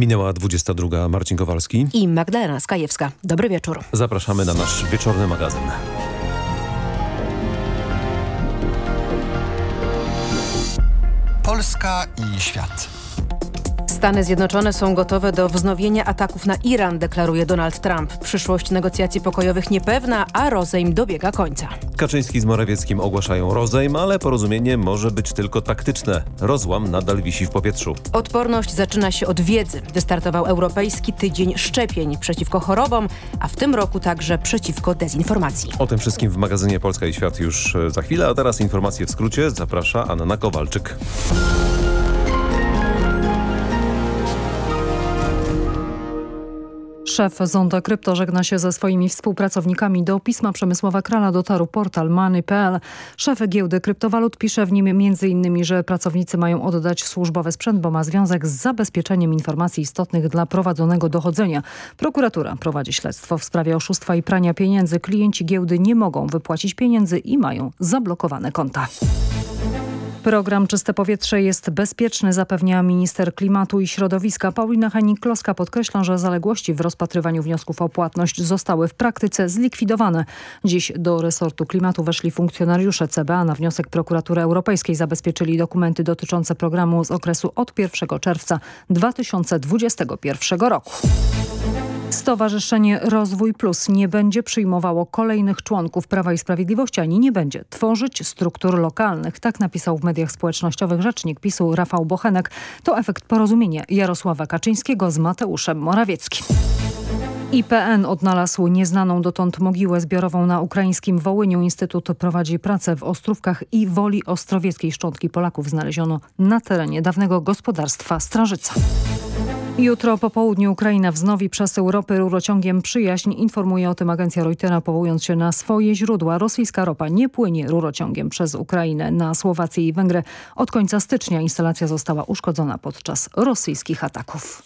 Minęła 22. Marcin Kowalski i Magdalena Skajewska. Dobry wieczór. Zapraszamy na nasz wieczorny magazyn. Polska i świat. Stany Zjednoczone są gotowe do wznowienia ataków na Iran, deklaruje Donald Trump. Przyszłość negocjacji pokojowych niepewna, a rozejm dobiega końca. Kaczyński z Morawieckim ogłaszają rozejm, ale porozumienie może być tylko taktyczne. Rozłam nadal wisi w powietrzu. Odporność zaczyna się od wiedzy. Wystartował Europejski Tydzień Szczepień przeciwko chorobom, a w tym roku także przeciwko dezinformacji. O tym wszystkim w magazynie Polska i Świat już e, za chwilę, a teraz informacje w skrócie. Zaprasza Anna Kowalczyk. Szef Zonda Krypto żegna się ze swoimi współpracownikami. Do pisma Przemysława Krala dotarł portal Money.pl. Szef giełdy kryptowalut pisze w nim m.in., że pracownicy mają oddać służbowy sprzęt, bo ma związek z zabezpieczeniem informacji istotnych dla prowadzonego dochodzenia. Prokuratura prowadzi śledztwo w sprawie oszustwa i prania pieniędzy. Klienci giełdy nie mogą wypłacić pieniędzy i mają zablokowane konta. Program Czyste Powietrze jest bezpieczny, zapewnia minister klimatu i środowiska. Paulina Henik-Kloska podkreśla, że zaległości w rozpatrywaniu wniosków o płatność zostały w praktyce zlikwidowane. Dziś do resortu klimatu weszli funkcjonariusze CBA. Na wniosek prokuratury europejskiej zabezpieczyli dokumenty dotyczące programu z okresu od 1 czerwca 2021 roku. Stowarzyszenie Rozwój Plus nie będzie przyjmowało kolejnych członków Prawa i Sprawiedliwości ani nie będzie tworzyć struktur lokalnych. Tak napisał w mediach społecznościowych rzecznik PiSu Rafał Bochenek. To efekt porozumienia Jarosława Kaczyńskiego z Mateuszem Morawieckim. IPN odnalazł nieznaną dotąd mogiłę zbiorową na ukraińskim Wołyniu. Instytut prowadzi pracę w Ostrówkach i Woli Ostrowieckiej. Szczątki Polaków znaleziono na terenie dawnego gospodarstwa Strażyca. Jutro po południu Ukraina wznowi przez Europę rurociągiem przyjaźń. Informuje o tym agencja Reutera powołując się na swoje źródła. Rosyjska ropa nie płynie rurociągiem przez Ukrainę na Słowację i Węgry. Od końca stycznia instalacja została uszkodzona podczas rosyjskich ataków.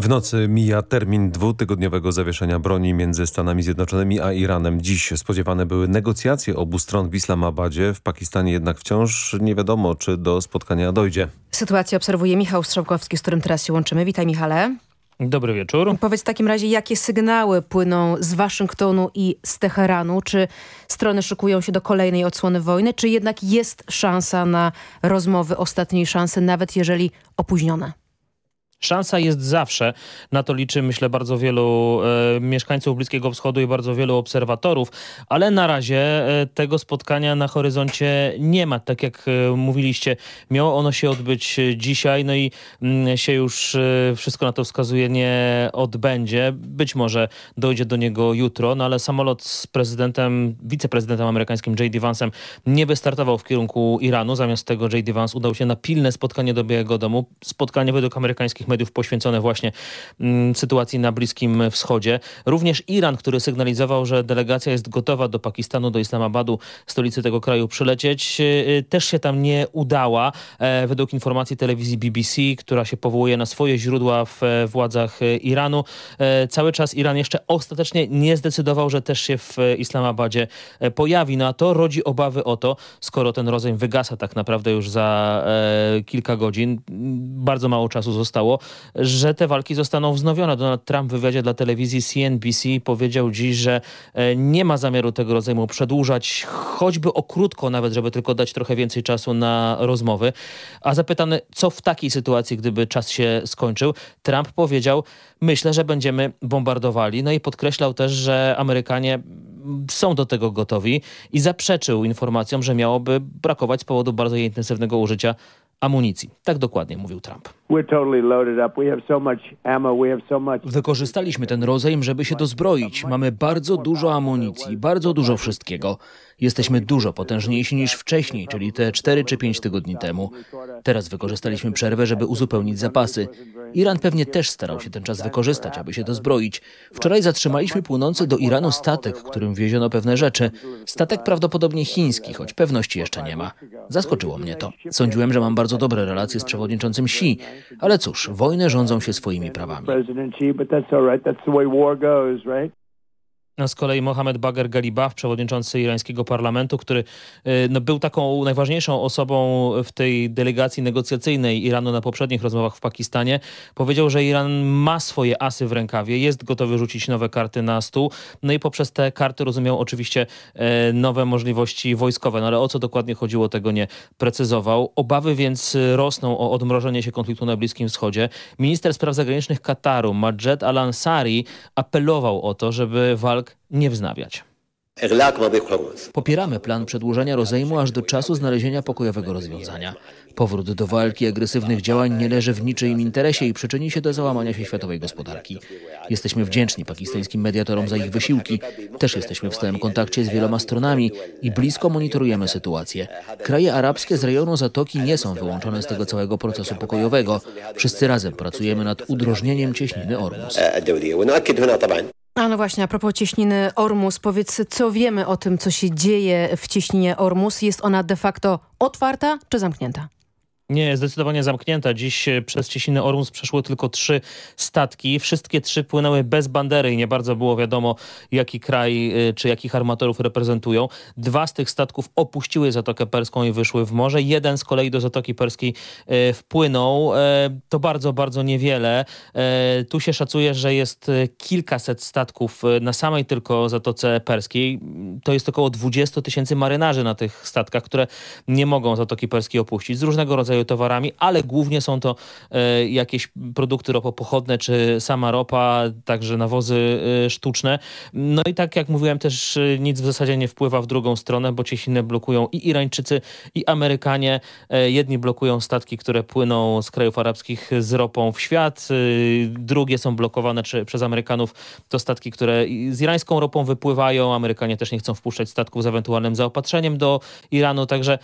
W nocy mija termin dwutygodniowego zawieszenia broni między Stanami Zjednoczonymi a Iranem. Dziś spodziewane były negocjacje obu stron w Islamabadzie. W Pakistanie jednak wciąż nie wiadomo, czy do spotkania dojdzie. Sytuację obserwuje Michał Strzałkowski, z którym teraz się łączymy. Witaj Michale. Dobry wieczór. Powiedz w takim razie, jakie sygnały płyną z Waszyngtonu i z Teheranu? Czy strony szykują się do kolejnej odsłony wojny, czy jednak jest szansa na rozmowy ostatniej szansy, nawet jeżeli opóźnione? Szansa jest zawsze. Na to liczy, myślę, bardzo wielu e, mieszkańców Bliskiego Wschodu i bardzo wielu obserwatorów, ale na razie e, tego spotkania na horyzoncie nie ma. Tak jak e, mówiliście, miało ono się odbyć dzisiaj, no i m, mm, się już e, wszystko na to wskazuje, nie odbędzie. Być może dojdzie do niego jutro, no ale samolot z prezydentem, wiceprezydentem amerykańskim J.D. Vance'em nie wystartował w kierunku Iranu. Zamiast tego J.D. Vance udał się na pilne spotkanie do Białego Domu. Spotkanie według amerykańskich mediów poświęcone właśnie mm, sytuacji na Bliskim Wschodzie. Również Iran, który sygnalizował, że delegacja jest gotowa do Pakistanu, do Islamabadu, stolicy tego kraju przylecieć, y, też się tam nie udała. E, według informacji telewizji BBC, która się powołuje na swoje źródła w e, władzach e, Iranu, cały czas Iran jeszcze ostatecznie nie zdecydował, że też się w Islamabadzie pojawi. No a to rodzi obawy o to, skoro ten rozejm wygasa tak naprawdę już za kilka godzin, bardzo mało czasu zostało, że te walki zostaną wznowione. Donald Trump w wywiadzie dla telewizji CNBC powiedział dziś, że e, nie ma zamiaru tego rodzaju przedłużać, choćby o krótko nawet, żeby tylko dać trochę więcej czasu na rozmowy. A zapytany, co w takiej sytuacji, gdyby czas się skończył, Trump powiedział, myślę, że będziemy bombardowali. No i podkreślał też, że Amerykanie są do tego gotowi i zaprzeczył informacjom, że miałoby brakować z powodu bardzo intensywnego użycia amunicji. Tak dokładnie mówił Trump. Wykorzystaliśmy ten rozejm, żeby się dozbroić. Mamy bardzo dużo amunicji, bardzo dużo wszystkiego. Jesteśmy dużo potężniejsi niż wcześniej, czyli te 4 czy 5 tygodni temu. Teraz wykorzystaliśmy przerwę, żeby uzupełnić zapasy. Iran pewnie też starał się ten czas wykorzystać, aby się dozbroić. Wczoraj zatrzymaliśmy płynący do Iranu statek, którym wieziono pewne rzeczy. Statek prawdopodobnie chiński, choć pewności jeszcze nie ma. Zaskoczyło mnie to. Sądziłem, że mam bardzo dobre relacje z przewodniczącym Xi, ale cóż, wojny rządzą się swoimi prawami. Z kolei Mohamed Bagher Galibaf, przewodniczący irańskiego parlamentu, który no, był taką najważniejszą osobą w tej delegacji negocjacyjnej Iranu na poprzednich rozmowach w Pakistanie, powiedział, że Iran ma swoje asy w rękawie, jest gotowy rzucić nowe karty na stół. No i poprzez te karty rozumiał oczywiście nowe możliwości wojskowe. No ale o co dokładnie chodziło, tego nie precyzował. Obawy więc rosną o odmrożenie się konfliktu na Bliskim Wschodzie. Minister spraw zagranicznych Kataru, Majed Al-Ansari, apelował o to, żeby nie wznawiać. Popieramy plan przedłużenia rozejmu aż do czasu znalezienia pokojowego rozwiązania. Powrót do walki agresywnych działań nie leży w niczyim interesie i przyczyni się do załamania się światowej gospodarki. Jesteśmy wdzięczni pakistańskim mediatorom za ich wysiłki. Też jesteśmy w stałym kontakcie z wieloma stronami i blisko monitorujemy sytuację. Kraje arabskie z rejonu Zatoki nie są wyłączone z tego całego procesu pokojowego. Wszyscy razem pracujemy nad udrożnieniem cieśniny Ormus. A no właśnie, a propos cieśniny Ormus, powiedz, co wiemy o tym, co się dzieje w cieśninie Ormus? Jest ona de facto otwarta czy zamknięta? Nie, zdecydowanie zamknięta. Dziś przez Cieśninę Ormus przeszły tylko trzy statki. Wszystkie trzy płynęły bez bandery i nie bardzo było wiadomo, jaki kraj czy jakich armatorów reprezentują. Dwa z tych statków opuściły Zatokę Perską i wyszły w morze. Jeden z kolei do Zatoki Perskiej wpłynął. To bardzo, bardzo niewiele. Tu się szacuje, że jest kilkaset statków na samej tylko Zatoce Perskiej. To jest około 20 tysięcy marynarzy na tych statkach, które nie mogą Zatoki Perskiej opuścić z różnego rodzaju towarami, ale głównie są to e, jakieś produkty ropopochodne, czy sama ropa, także nawozy e, sztuczne. No i tak jak mówiłem też e, nic w zasadzie nie wpływa w drugą stronę, bo cieśninę blokują i Irańczycy, i Amerykanie. Jedni blokują statki, które płyną z krajów arabskich z ropą w świat, drugie są blokowane czy, przez Amerykanów. To statki, które z irańską ropą wypływają. Amerykanie też nie chcą wpuszczać statków z ewentualnym zaopatrzeniem do Iranu, także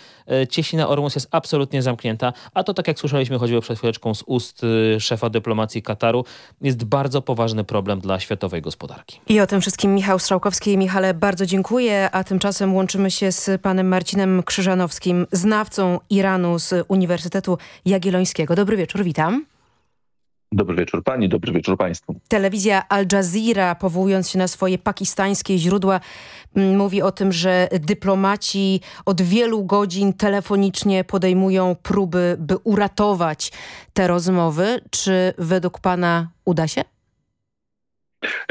cieśnina Ormus jest absolutnie zamknięta. A to, tak jak słyszeliśmy, chodziło przed chwileczką z ust y, szefa dyplomacji Kataru, jest bardzo poważny problem dla światowej gospodarki. I o tym wszystkim Michał Strzałkowski. Michale, bardzo dziękuję, a tymczasem łączymy się z panem Marcinem Krzyżanowskim, znawcą Iranu z Uniwersytetu Jagiellońskiego. Dobry wieczór, witam. Dobry wieczór pani, dobry wieczór państwu. Telewizja Al Jazeera, powołując się na swoje pakistańskie źródła, mówi o tym, że dyplomaci od wielu godzin telefonicznie podejmują próby, by uratować te rozmowy. Czy według pana uda się?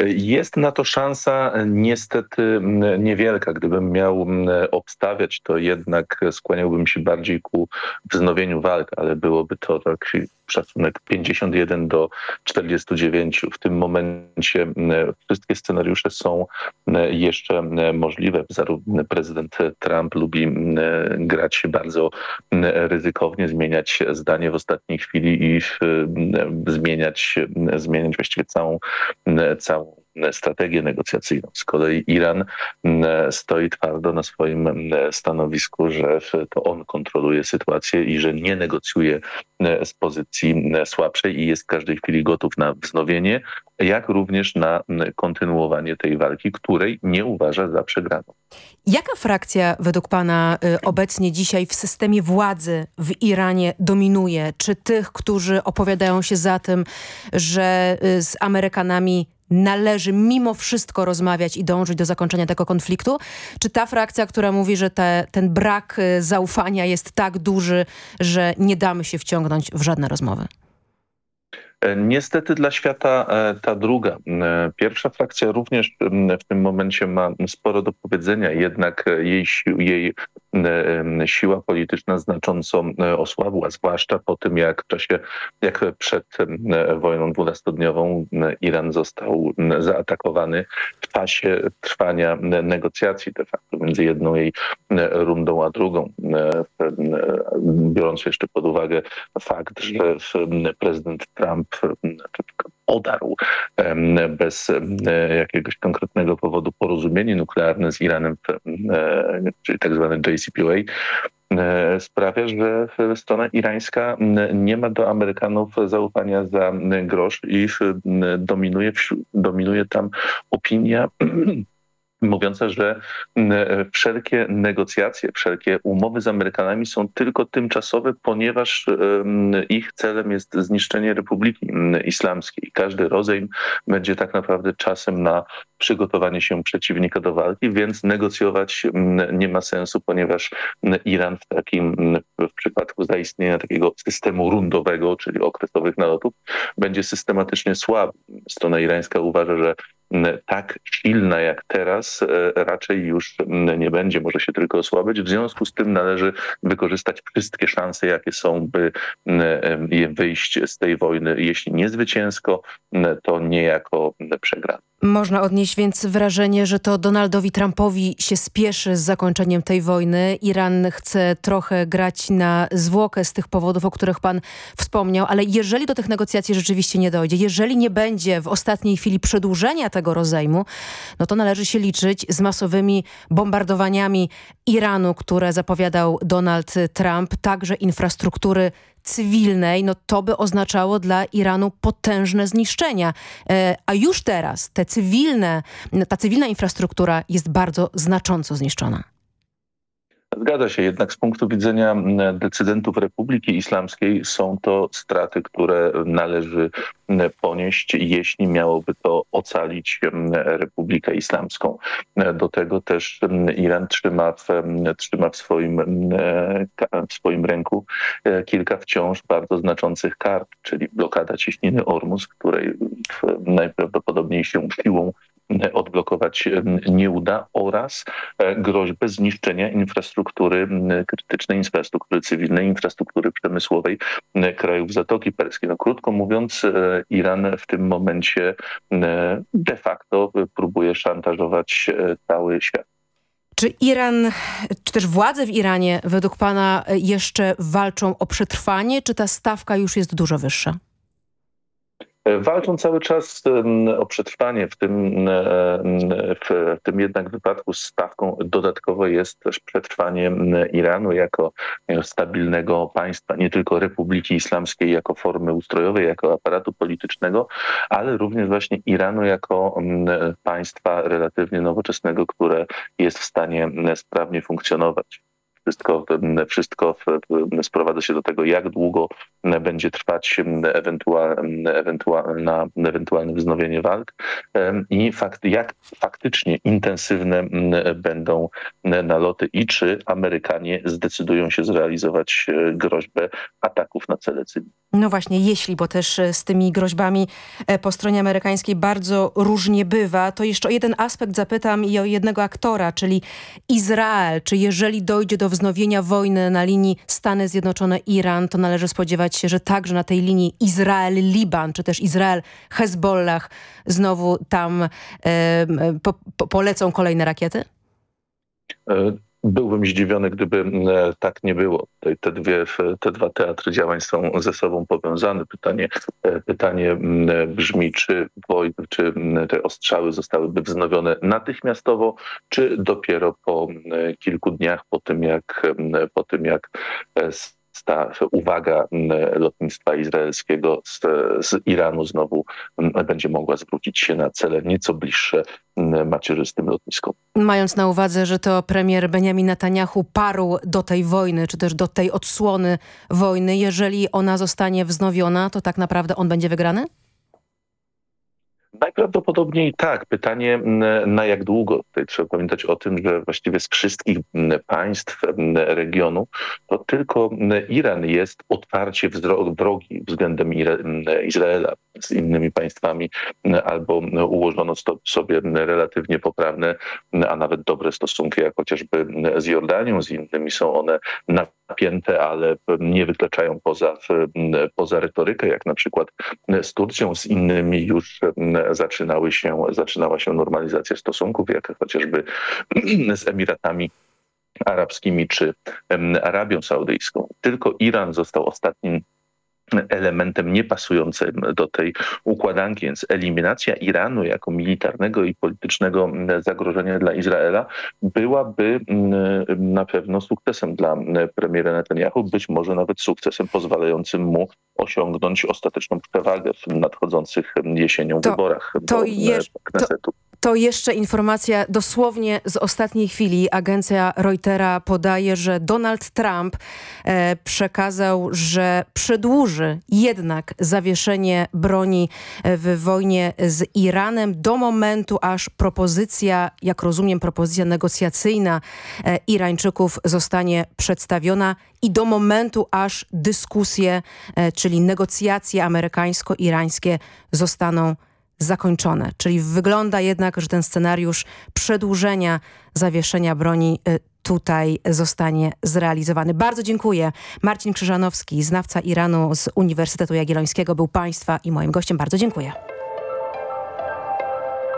Jest na to szansa niestety niewielka. Gdybym miał obstawiać, to jednak skłaniałbym się bardziej ku wznowieniu walk, ale byłoby to taki szacunek 51 do 49. W tym momencie wszystkie scenariusze są jeszcze możliwe. Zarówno prezydent Trump lubi grać bardzo ryzykownie, zmieniać zdanie w ostatniej chwili i zmieniać, zmieniać właściwie całą całą strategię negocjacyjną. Z kolei Iran stoi twardo na swoim stanowisku, że to on kontroluje sytuację i że nie negocjuje z pozycji słabszej i jest w każdej chwili gotów na wznowienie, jak również na kontynuowanie tej walki, której nie uważa za przegraną. Jaka frakcja według pana obecnie dzisiaj w systemie władzy w Iranie dominuje? Czy tych, którzy opowiadają się za tym, że z Amerykanami należy mimo wszystko rozmawiać i dążyć do zakończenia tego konfliktu? Czy ta frakcja, która mówi, że te, ten brak zaufania jest tak duży, że nie damy się wciągnąć w żadne rozmowy? Niestety dla świata ta druga. Pierwsza frakcja również w tym momencie ma sporo do powiedzenia, jednak jej, jej siła polityczna znacząco osłabła, zwłaszcza po tym, jak w czasie, jak przed wojną dwunastodniową Iran został zaatakowany w czasie trwania negocjacji de facto między jedną jej rundą a drugą. Biorąc jeszcze pod uwagę fakt, że prezydent Trump odarł bez jakiegoś konkretnego powodu porozumienie nuklearne z Iranem, czyli tak zwane JCPOA, sprawia, że strona irańska nie ma do Amerykanów zaufania za grosz i dominuje, dominuje tam opinia mówiąca, że wszelkie negocjacje, wszelkie umowy z Amerykanami są tylko tymczasowe, ponieważ ich celem jest zniszczenie Republiki Islamskiej. Każdy rozejm będzie tak naprawdę czasem na przygotowanie się przeciwnika do walki, więc negocjować nie ma sensu, ponieważ Iran w takim w przypadku zaistnienia takiego systemu rundowego, czyli okresowych nalotów, będzie systematycznie słaby. Strona irańska uważa, że tak silna jak teraz e, raczej już nie będzie, może się tylko osłabić. W związku z tym należy wykorzystać wszystkie szanse, jakie są, by wyjść z tej wojny, jeśli nie zwycięsko, to niejako przegrane. Można odnieść więc wrażenie, że to Donaldowi Trumpowi się spieszy z zakończeniem tej wojny. Iran chce trochę grać na zwłokę z tych powodów, o których pan wspomniał, ale jeżeli do tych negocjacji rzeczywiście nie dojdzie, jeżeli nie będzie w ostatniej chwili przedłużenia tego rozejmu, no to należy się liczyć z masowymi bombardowaniami Iranu, które zapowiadał Donald Trump, także infrastruktury cywilnej, no to by oznaczało dla Iranu potężne zniszczenia. E, a już teraz te cywilne, ta cywilna infrastruktura jest bardzo znacząco zniszczona. Zgadza się, jednak z punktu widzenia decydentów Republiki Islamskiej są to straty, które należy ponieść, jeśli miałoby to ocalić Republikę Islamską. Do tego też Iran trzyma w, trzyma w, swoim, w swoim ręku e, kilka wciąż bardzo znaczących kart, czyli blokada cieśniny Ormus, której najprawdopodobniej się siłą odblokować nie uda oraz e, groźbę zniszczenia infrastruktury krytycznej, infrastruktury cywilnej, infrastruktury przemysłowej krajów Zatoki Perskiej. No, krótko mówiąc, e, Iran w tym momencie de facto próbuje szantażować e, cały świat. Czy Iran, czy też władze w Iranie według pana jeszcze walczą o przetrwanie, czy ta stawka już jest dużo wyższa? Walczą cały czas o przetrwanie, w tym, w tym jednak wypadku. Stawką dodatkowo jest też przetrwanie Iranu jako stabilnego państwa, nie tylko Republiki Islamskiej jako formy ustrojowej, jako aparatu politycznego, ale również właśnie Iranu jako państwa relatywnie nowoczesnego, które jest w stanie sprawnie funkcjonować wszystko, wszystko sprowadza się do tego, jak długo będzie trwać ewentualne, ewentualne, ewentualne wznowienie walk i fakt, jak faktycznie intensywne będą naloty i czy Amerykanie zdecydują się zrealizować e, groźbę ataków na cele cywilne. No właśnie, jeśli, bo też e, z tymi groźbami e, po stronie amerykańskiej bardzo różnie bywa, to jeszcze o jeden aspekt zapytam i o jednego aktora, czyli Izrael. Czy jeżeli dojdzie do wznowienia wojny na linii Stany Zjednoczone-Iran, to należy spodziewać się, że także na tej linii Izrael-Liban, czy też Izrael-Hezbollah znowu tam e, po, po, polecą kolejne rakiety? E, byłbym zdziwiony, gdyby e, tak nie było. Te, dwie, te dwa teatry działań są ze sobą powiązane. Pytanie, e, pytanie brzmi, czy, woj, czy te ostrzały zostałyby wznowione natychmiastowo, czy dopiero po kilku dniach po tym, jak, po tym, jak ta uwaga lotnictwa izraelskiego z, z, Iranu znowu będzie mogła zwrócić się na cele nieco bliższe macierzystym lotniskom. Mając na uwadze, że to premier Benjamin Netanyahu parł do tej wojny, czy też do tej odsłony wojny, jeżeli ona zostanie wznowiona, to tak naprawdę on będzie wygrany? Najprawdopodobniej tak. Pytanie na jak długo. Tutaj trzeba pamiętać o tym, że właściwie z wszystkich państw regionu to tylko Iran jest otwarcie wrogi względem Izraela z innymi państwami albo ułożono sobie relatywnie poprawne, a nawet dobre stosunki, jak chociażby z Jordanią, z innymi są one napięte, ale nie wykraczają poza, poza retorykę, jak na przykład z Turcją, z innymi już zaczynały się, zaczynała się normalizacja stosunków, jak chociażby z Emiratami Arabskimi czy Arabią Saudyjską. Tylko Iran został ostatnim elementem niepasującym do tej układanki, więc eliminacja Iranu jako militarnego i politycznego zagrożenia dla Izraela byłaby na pewno sukcesem dla premiera Netanyahu, być może nawet sukcesem pozwalającym mu osiągnąć ostateczną przewagę w nadchodzących jesienią to, wyborach to do Knesetu. To To jeszcze informacja dosłownie z ostatniej chwili. Agencja Reutera podaje, że Donald Trump e, przekazał, że przedłuży jednak zawieszenie broni e, w wojnie z Iranem do momentu, aż propozycja, jak rozumiem, propozycja negocjacyjna e, Irańczyków zostanie przedstawiona i do momentu, aż dyskusje, e, czyli negocjacje amerykańsko-irańskie zostaną zakończone. Czyli wygląda jednak, że ten scenariusz przedłużenia zawieszenia broni y, tutaj zostanie zrealizowany. Bardzo dziękuję. Marcin Krzyżanowski, znawca Iranu z Uniwersytetu Jagiellońskiego był Państwa i moim gościem. Bardzo dziękuję.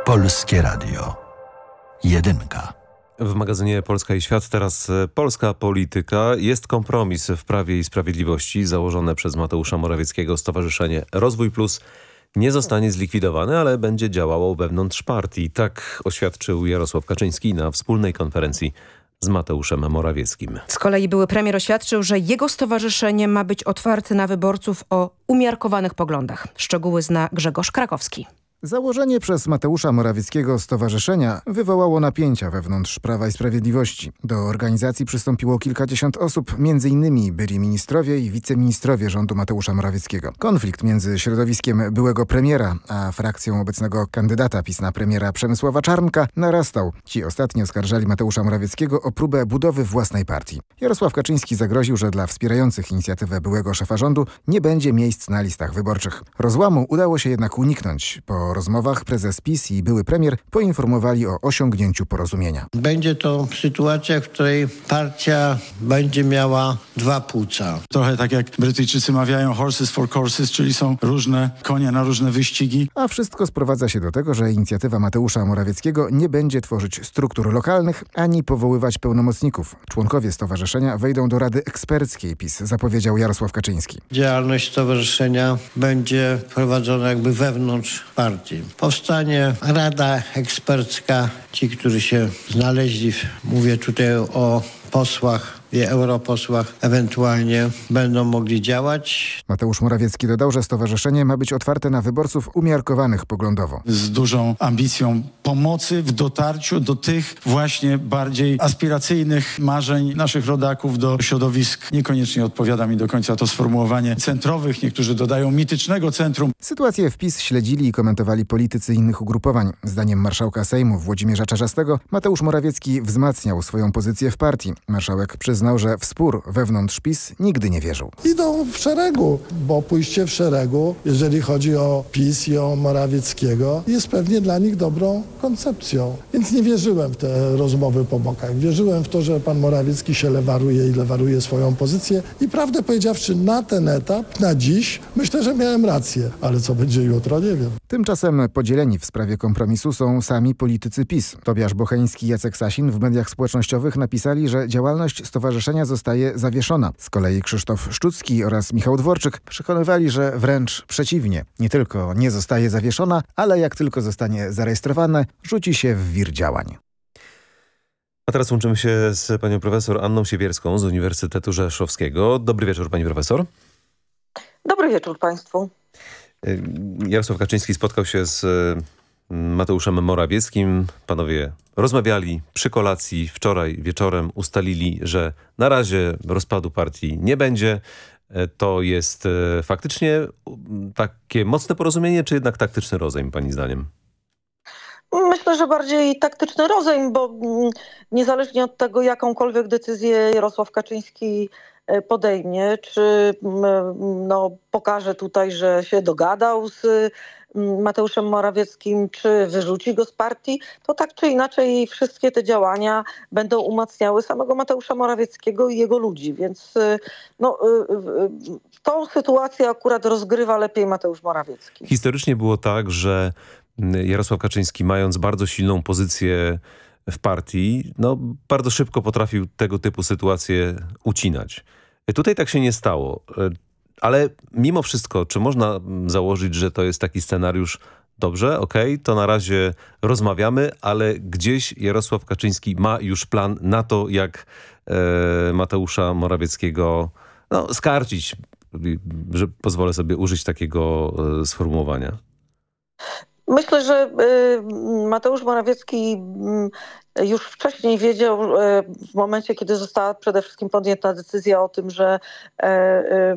Polskie Radio. Jedynka. W magazynie Polska i Świat teraz e, polska polityka. Jest kompromis w Prawie i Sprawiedliwości założone przez Mateusza Morawieckiego Stowarzyszenie Rozwój Plus nie zostanie zlikwidowane, ale będzie działało wewnątrz partii. Tak oświadczył Jarosław Kaczyński na wspólnej konferencji z Mateuszem Morawieckim. Z kolei były premier oświadczył, że jego stowarzyszenie ma być otwarte na wyborców o umiarkowanych poglądach. Szczegóły zna Grzegorz Krakowski. Założenie przez Mateusza Morawieckiego stowarzyszenia wywołało napięcia wewnątrz Prawa i Sprawiedliwości. Do organizacji przystąpiło kilkadziesiąt osób, m.in. byli ministrowie i wiceministrowie rządu Mateusza Morawieckiego. Konflikt między środowiskiem byłego premiera a frakcją obecnego kandydata PiS na premiera Przemysława Czarnka narastał. Ci ostatni oskarżali Mateusza Morawieckiego o próbę budowy własnej partii. Jarosław Kaczyński zagroził, że dla wspierających inicjatywę byłego szefa rządu nie będzie miejsc na listach wyborczych. Rozłamu udało się jednak uniknąć. Po rozmowach prezes PiS i były premier poinformowali o osiągnięciu porozumienia. Będzie to sytuacja, w której partia będzie miała dwa płuca. Trochę tak jak Brytyjczycy mawiają horses for courses, czyli są różne konie na różne wyścigi. A wszystko sprowadza się do tego, że inicjatywa Mateusza Morawieckiego nie będzie tworzyć struktur lokalnych ani powoływać pełnomocników. Członkowie stowarzyszenia wejdą do Rady Eksperckiej PiS, zapowiedział Jarosław Kaczyński. Działalność stowarzyszenia będzie prowadzona jakby wewnątrz partii. Powstanie Rada Ekspercka. Ci, którzy się znaleźli, mówię tutaj o posłach i europosłach ewentualnie będą mogli działać. Mateusz Morawiecki dodał, że stowarzyszenie ma być otwarte na wyborców umiarkowanych poglądowo. Z dużą ambicją pomocy w dotarciu do tych właśnie bardziej aspiracyjnych marzeń naszych rodaków do środowisk. Niekoniecznie odpowiada mi do końca to sformułowanie centrowych. Niektórzy dodają mitycznego centrum. Sytuację w PiS śledzili i komentowali politycy innych ugrupowań. Zdaniem marszałka Sejmu Włodzimierza Czarzastego Mateusz Morawiecki wzmacniał swoją pozycję w partii. Marszałek przyznał, że w spór wewnątrz PiS nigdy nie wierzył. Idą w szeregu, bo pójście w szeregu, jeżeli chodzi o PiS i o Morawieckiego, jest pewnie dla nich dobrą koncepcją. Więc nie wierzyłem w te rozmowy po bokach. Wierzyłem w to, że pan Morawiecki się lewaruje i lewaruje swoją pozycję i prawdę powiedziawszy na ten etap, na dziś, myślę, że miałem rację. Ale co będzie jutro, nie wiem. Tymczasem podzieleni w sprawie kompromisu są sami politycy PiS. Tobiasz Bocheński i Jacek Sasin w mediach społecznościowych napisali, że działalność stowarzyszenia zostaje zawieszona. Z kolei Krzysztof Szczucki oraz Michał Dworczyk przekonywali, że wręcz przeciwnie. Nie tylko nie zostaje zawieszona, ale jak tylko zostanie zarejestrowane, rzuci się w wir działań. A teraz łączymy się z panią profesor Anną Siewierską z Uniwersytetu Rzeszowskiego. Dobry wieczór pani profesor. Dobry wieczór państwu. Jarosław Kaczyński spotkał się z Mateuszem Morawieckim. Panowie rozmawiali przy kolacji wczoraj wieczorem. Ustalili, że na razie rozpadu partii nie będzie. To jest faktycznie takie mocne porozumienie, czy jednak taktyczny rozejm, pani zdaniem? Myślę, że bardziej taktyczny rozejm, bo niezależnie od tego, jakąkolwiek decyzję Jarosław Kaczyński podejmie, czy no, pokaże tutaj, że się dogadał z Mateuszem Morawieckim, czy wyrzuci go z partii, to tak czy inaczej wszystkie te działania będą umacniały samego Mateusza Morawieckiego i jego ludzi, więc no, tą sytuację akurat rozgrywa lepiej Mateusz Morawiecki. Historycznie było tak, że Jarosław Kaczyński mając bardzo silną pozycję w partii, no bardzo szybko potrafił tego typu sytuacje ucinać. Tutaj tak się nie stało. Ale mimo wszystko, czy można założyć, że to jest taki scenariusz, dobrze, okej, okay, to na razie rozmawiamy, ale gdzieś Jarosław Kaczyński ma już plan na to, jak e, Mateusza Morawieckiego no, skarcić, że pozwolę sobie użyć takiego e, sformułowania. Myślę, że y, Mateusz Morawiecki mm, już wcześniej wiedział, y, w momencie, kiedy została przede wszystkim podjęta decyzja o tym, że e,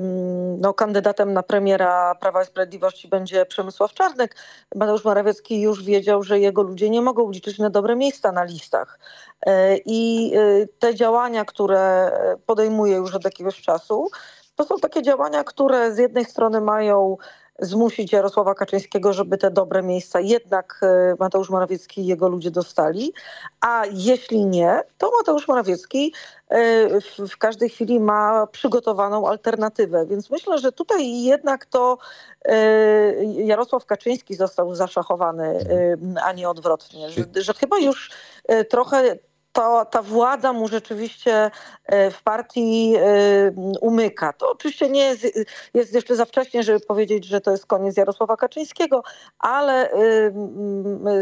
no, kandydatem na premiera Prawa i Sprawiedliwości będzie Przemysław Czarnek, Mateusz Morawiecki już wiedział, że jego ludzie nie mogą liczyć na dobre miejsca na listach. E, I y, te działania, które podejmuje już od jakiegoś czasu, to są takie działania, które z jednej strony mają zmusić Jarosława Kaczyńskiego, żeby te dobre miejsca jednak e, Mateusz Morawiecki i jego ludzie dostali, a jeśli nie, to Mateusz Morawiecki e, w każdej chwili ma przygotowaną alternatywę. Więc myślę, że tutaj jednak to e, Jarosław Kaczyński został zaszachowany, a nie odwrotnie. Że, że chyba już trochę to, ta władza mu rzeczywiście e, w partii e, umyka. To oczywiście nie jest, jest jeszcze za wcześnie, żeby powiedzieć, że to jest koniec Jarosława Kaczyńskiego, ale e,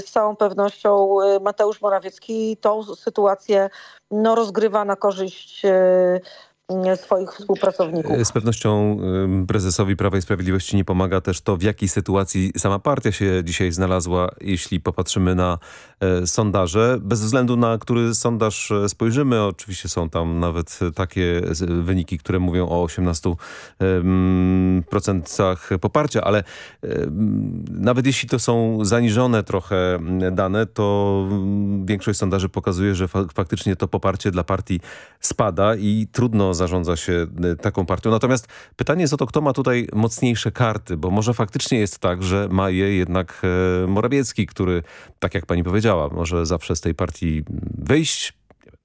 z całą pewnością Mateusz Morawiecki tą sytuację no, rozgrywa na korzyść swoich współpracowników. Z pewnością prezesowi Prawa i Sprawiedliwości nie pomaga też to, w jakiej sytuacji sama partia się dzisiaj znalazła, jeśli popatrzymy na e, sondaże. Bez względu na który sondaż e, spojrzymy, oczywiście są tam nawet takie wyniki, które mówią o 18% poparcia, ale nawet jeśli to są zaniżone trochę dane, to większość sondaży pokazuje, że faktycznie to poparcie dla partii spada i trudno zarządza się y, taką partią. Natomiast pytanie jest o to, kto ma tutaj mocniejsze karty, bo może faktycznie jest tak, że ma je jednak e, Morawiecki, który, tak jak pani powiedziała, może zawsze z tej partii wyjść,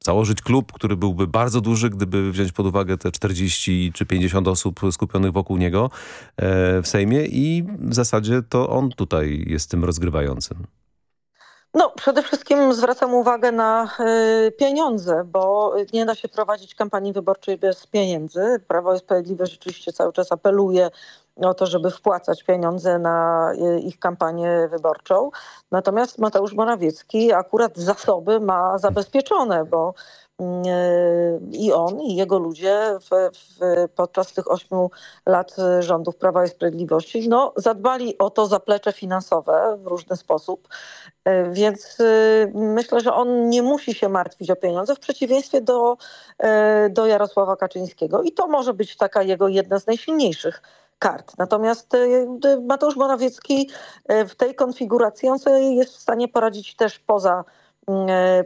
założyć klub, który byłby bardzo duży, gdyby wziąć pod uwagę te 40 czy 50 osób skupionych wokół niego e, w Sejmie i w zasadzie to on tutaj jest tym rozgrywającym. No, przede wszystkim zwracam uwagę na y, pieniądze, bo nie da się prowadzić kampanii wyborczej bez pieniędzy. Prawo i Sprawiedliwość rzeczywiście cały czas apeluje o to, żeby wpłacać pieniądze na y, ich kampanię wyborczą. Natomiast Mateusz Morawiecki akurat zasoby ma zabezpieczone, bo i on, i jego ludzie w, w, podczas tych ośmiu lat rządów Prawa i Sprawiedliwości no, zadbali o to zaplecze finansowe w różny sposób. E, więc y, myślę, że on nie musi się martwić o pieniądze w przeciwieństwie do, do Jarosława Kaczyńskiego. I to może być taka jego jedna z najsilniejszych kart. Natomiast y, y, Mateusz Morawiecki w tej konfiguracji on sobie jest w stanie poradzić też poza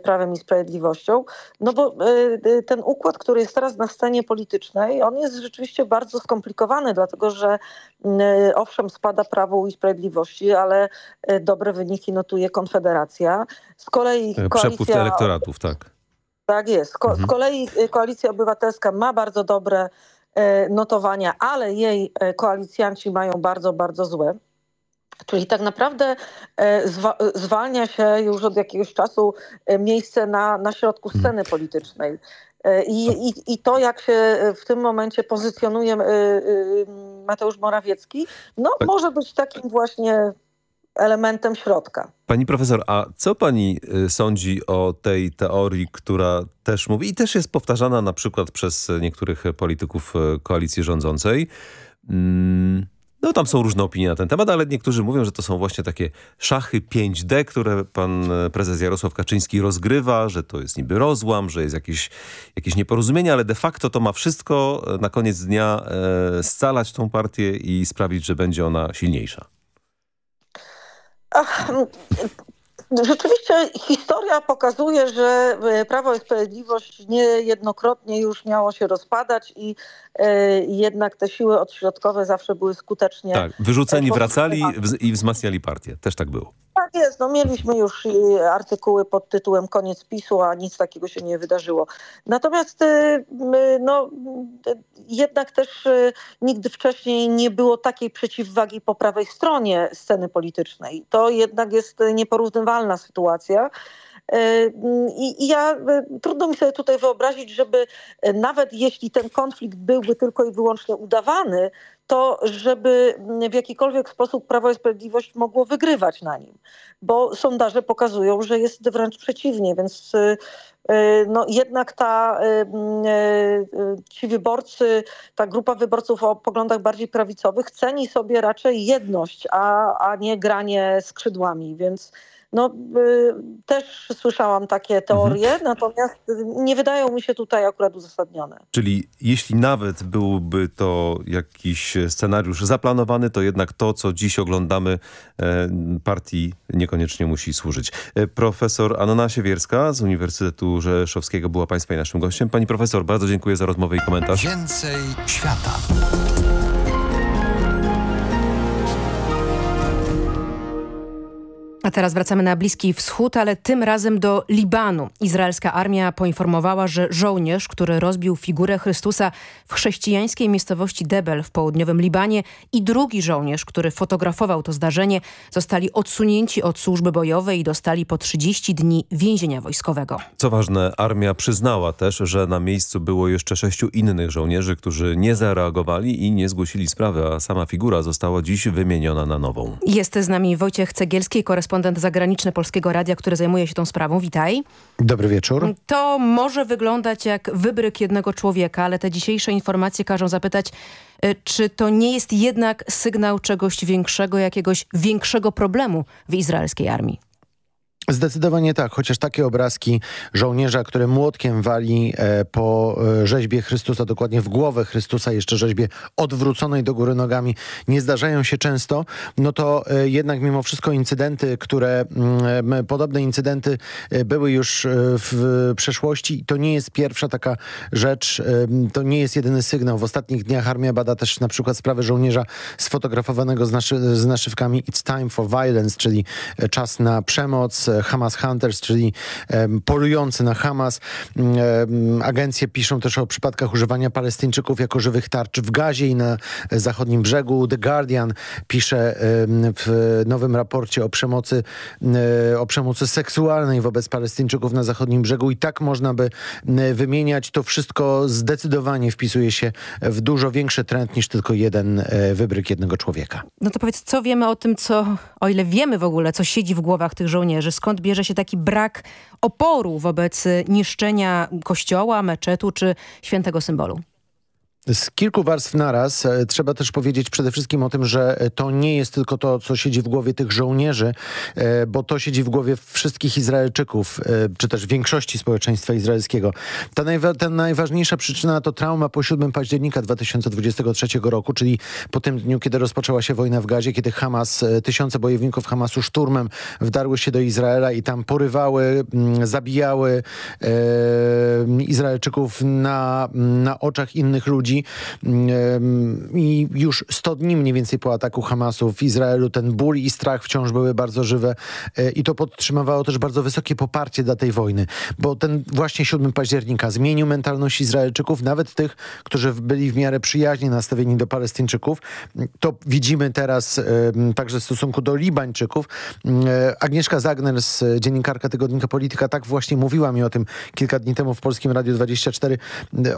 Prawem i Sprawiedliwością. No bo e, ten układ, który jest teraz na scenie politycznej, on jest rzeczywiście bardzo skomplikowany, dlatego że e, owszem spada Prawo i Sprawiedliwości, ale dobre wyniki notuje Konfederacja. Z kolei koalicja... Przepływ elektoratów, tak. Tak jest. Ko mhm. Z kolei Koalicja Obywatelska ma bardzo dobre notowania, ale jej koalicjanci mają bardzo, bardzo złe. Czyli tak naprawdę e, zwalnia się już od jakiegoś czasu e, miejsce na, na środku hmm. sceny politycznej. E, I, i, I to, jak się w tym momencie pozycjonuje Mateusz Morawiecki, no tak. może być takim właśnie elementem środka. Pani profesor, a co pani sądzi o tej teorii, która też mówi i też jest powtarzana na przykład przez niektórych polityków koalicji rządzącej, hmm no tam są różne opinie na ten temat, ale niektórzy mówią, że to są właśnie takie szachy 5D, które pan e, prezes Jarosław Kaczyński rozgrywa, że to jest niby rozłam, że jest jakieś, jakieś nieporozumienie, ale de facto to ma wszystko e, na koniec dnia e, scalać tą partię i sprawić, że będzie ona silniejsza. Ach, Rzeczywiście historia pokazuje, że Prawo i Sprawiedliwość niejednokrotnie już miało się rozpadać i E, jednak te siły odśrodkowe zawsze były skutecznie... Tak, wyrzuceni wracali i wzmacniali partię. Też tak było. Tak jest, no mieliśmy już artykuły pod tytułem koniec PiSu, a nic takiego się nie wydarzyło. Natomiast y, no, jednak też y, nigdy wcześniej nie było takiej przeciwwagi po prawej stronie sceny politycznej. To jednak jest nieporównywalna sytuacja. E, I, ja e, trudno mi sobie tutaj wyobrazić, żeby e, nawet jeśli ten konflikt byłby tylko i wyłącznie udawany, to żeby w jakikolwiek sposób Prawo i Sprawiedliwość mogło wygrywać na nim. Bo sondaże pokazują, że jest wręcz przeciwnie, więc no jednak ta, ci wyborcy, ta grupa wyborców o poglądach bardziej prawicowych ceni sobie raczej jedność, a, a nie granie skrzydłami, więc no, y, też słyszałam takie teorie, mhm. natomiast nie wydają mi się tutaj akurat uzasadnione. Czyli jeśli nawet byłby to jakiś scenariusz zaplanowany, to jednak to, co dziś oglądamy e, partii niekoniecznie musi służyć. E, profesor Anna Siewierska z Uniwersytetu Rzeszowskiego była Państwa i naszym gościem. Pani profesor, bardzo dziękuję za rozmowę i komentarz. Więcej świata. A teraz wracamy na Bliski Wschód, ale tym razem do Libanu. Izraelska armia poinformowała, że żołnierz, który rozbił figurę Chrystusa w chrześcijańskiej miejscowości Debel w południowym Libanie i drugi żołnierz, który fotografował to zdarzenie, zostali odsunięci od służby bojowej i dostali po 30 dni więzienia wojskowego. Co ważne, armia przyznała też, że na miejscu było jeszcze sześciu innych żołnierzy, którzy nie zareagowali i nie zgłosili sprawy, a sama figura została dziś wymieniona na nową. Jest z nami Wojciech Cegielski, korespondent korespondent zagraniczny Polskiego Radia, który zajmuje się tą sprawą. Witaj. Dobry wieczór. To może wyglądać jak wybryk jednego człowieka, ale te dzisiejsze informacje każą zapytać, y, czy to nie jest jednak sygnał czegoś większego, jakiegoś większego problemu w izraelskiej armii? Zdecydowanie tak, chociaż takie obrazki żołnierza, który młotkiem wali e, po e, rzeźbie Chrystusa, dokładnie w głowę Chrystusa, jeszcze rzeźbie odwróconej do góry nogami, nie zdarzają się często, no to e, jednak mimo wszystko incydenty, które, mm, podobne incydenty były już w przeszłości, to nie jest pierwsza taka rzecz, to nie jest jedyny sygnał. W ostatnich dniach armia bada też na przykład sprawę żołnierza sfotografowanego z, naszy z naszywkami It's time for violence, czyli czas na przemoc, Hamas Hunters, czyli polujący na Hamas. Agencje piszą też o przypadkach używania Palestyńczyków jako żywych tarcz w Gazie i na zachodnim brzegu. The Guardian pisze w nowym raporcie o przemocy, o przemocy seksualnej wobec Palestyńczyków na zachodnim brzegu i tak można by wymieniać. To wszystko zdecydowanie wpisuje się w dużo większy trend niż tylko jeden e, wybryk jednego człowieka. No to powiedz, co wiemy o tym, co, o ile wiemy w ogóle, co siedzi w głowach tych żołnierzy, skąd bierze się taki brak oporu wobec niszczenia kościoła, meczetu czy świętego symbolu? Z kilku warstw naraz. E, trzeba też powiedzieć przede wszystkim o tym, że to nie jest tylko to, co siedzi w głowie tych żołnierzy, e, bo to siedzi w głowie wszystkich Izraelczyków, e, czy też większości społeczeństwa izraelskiego. Ta, najwa ta najważniejsza przyczyna to trauma po 7 października 2023 roku, czyli po tym dniu, kiedy rozpoczęła się wojna w Gazie, kiedy Hamas, tysiące bojowników Hamasu szturmem wdarły się do Izraela i tam porywały, zabijały e, Izraelczyków na, na oczach innych ludzi. I już 100 dni mniej więcej po ataku Hamasu w Izraelu ten ból i strach wciąż były bardzo żywe e, i to podtrzymywało też bardzo wysokie poparcie dla tej wojny, bo ten właśnie 7 października zmienił mentalność Izraelczyków, nawet tych, którzy byli w miarę przyjaźnie nastawieni do Palestyńczyków. To widzimy teraz także w stosunku do Libańczyków. E, Agnieszka Zagner, z dziennikarka tygodnika Polityka, tak właśnie mówiła mi o tym kilka dni temu w Polskim Radiu 24,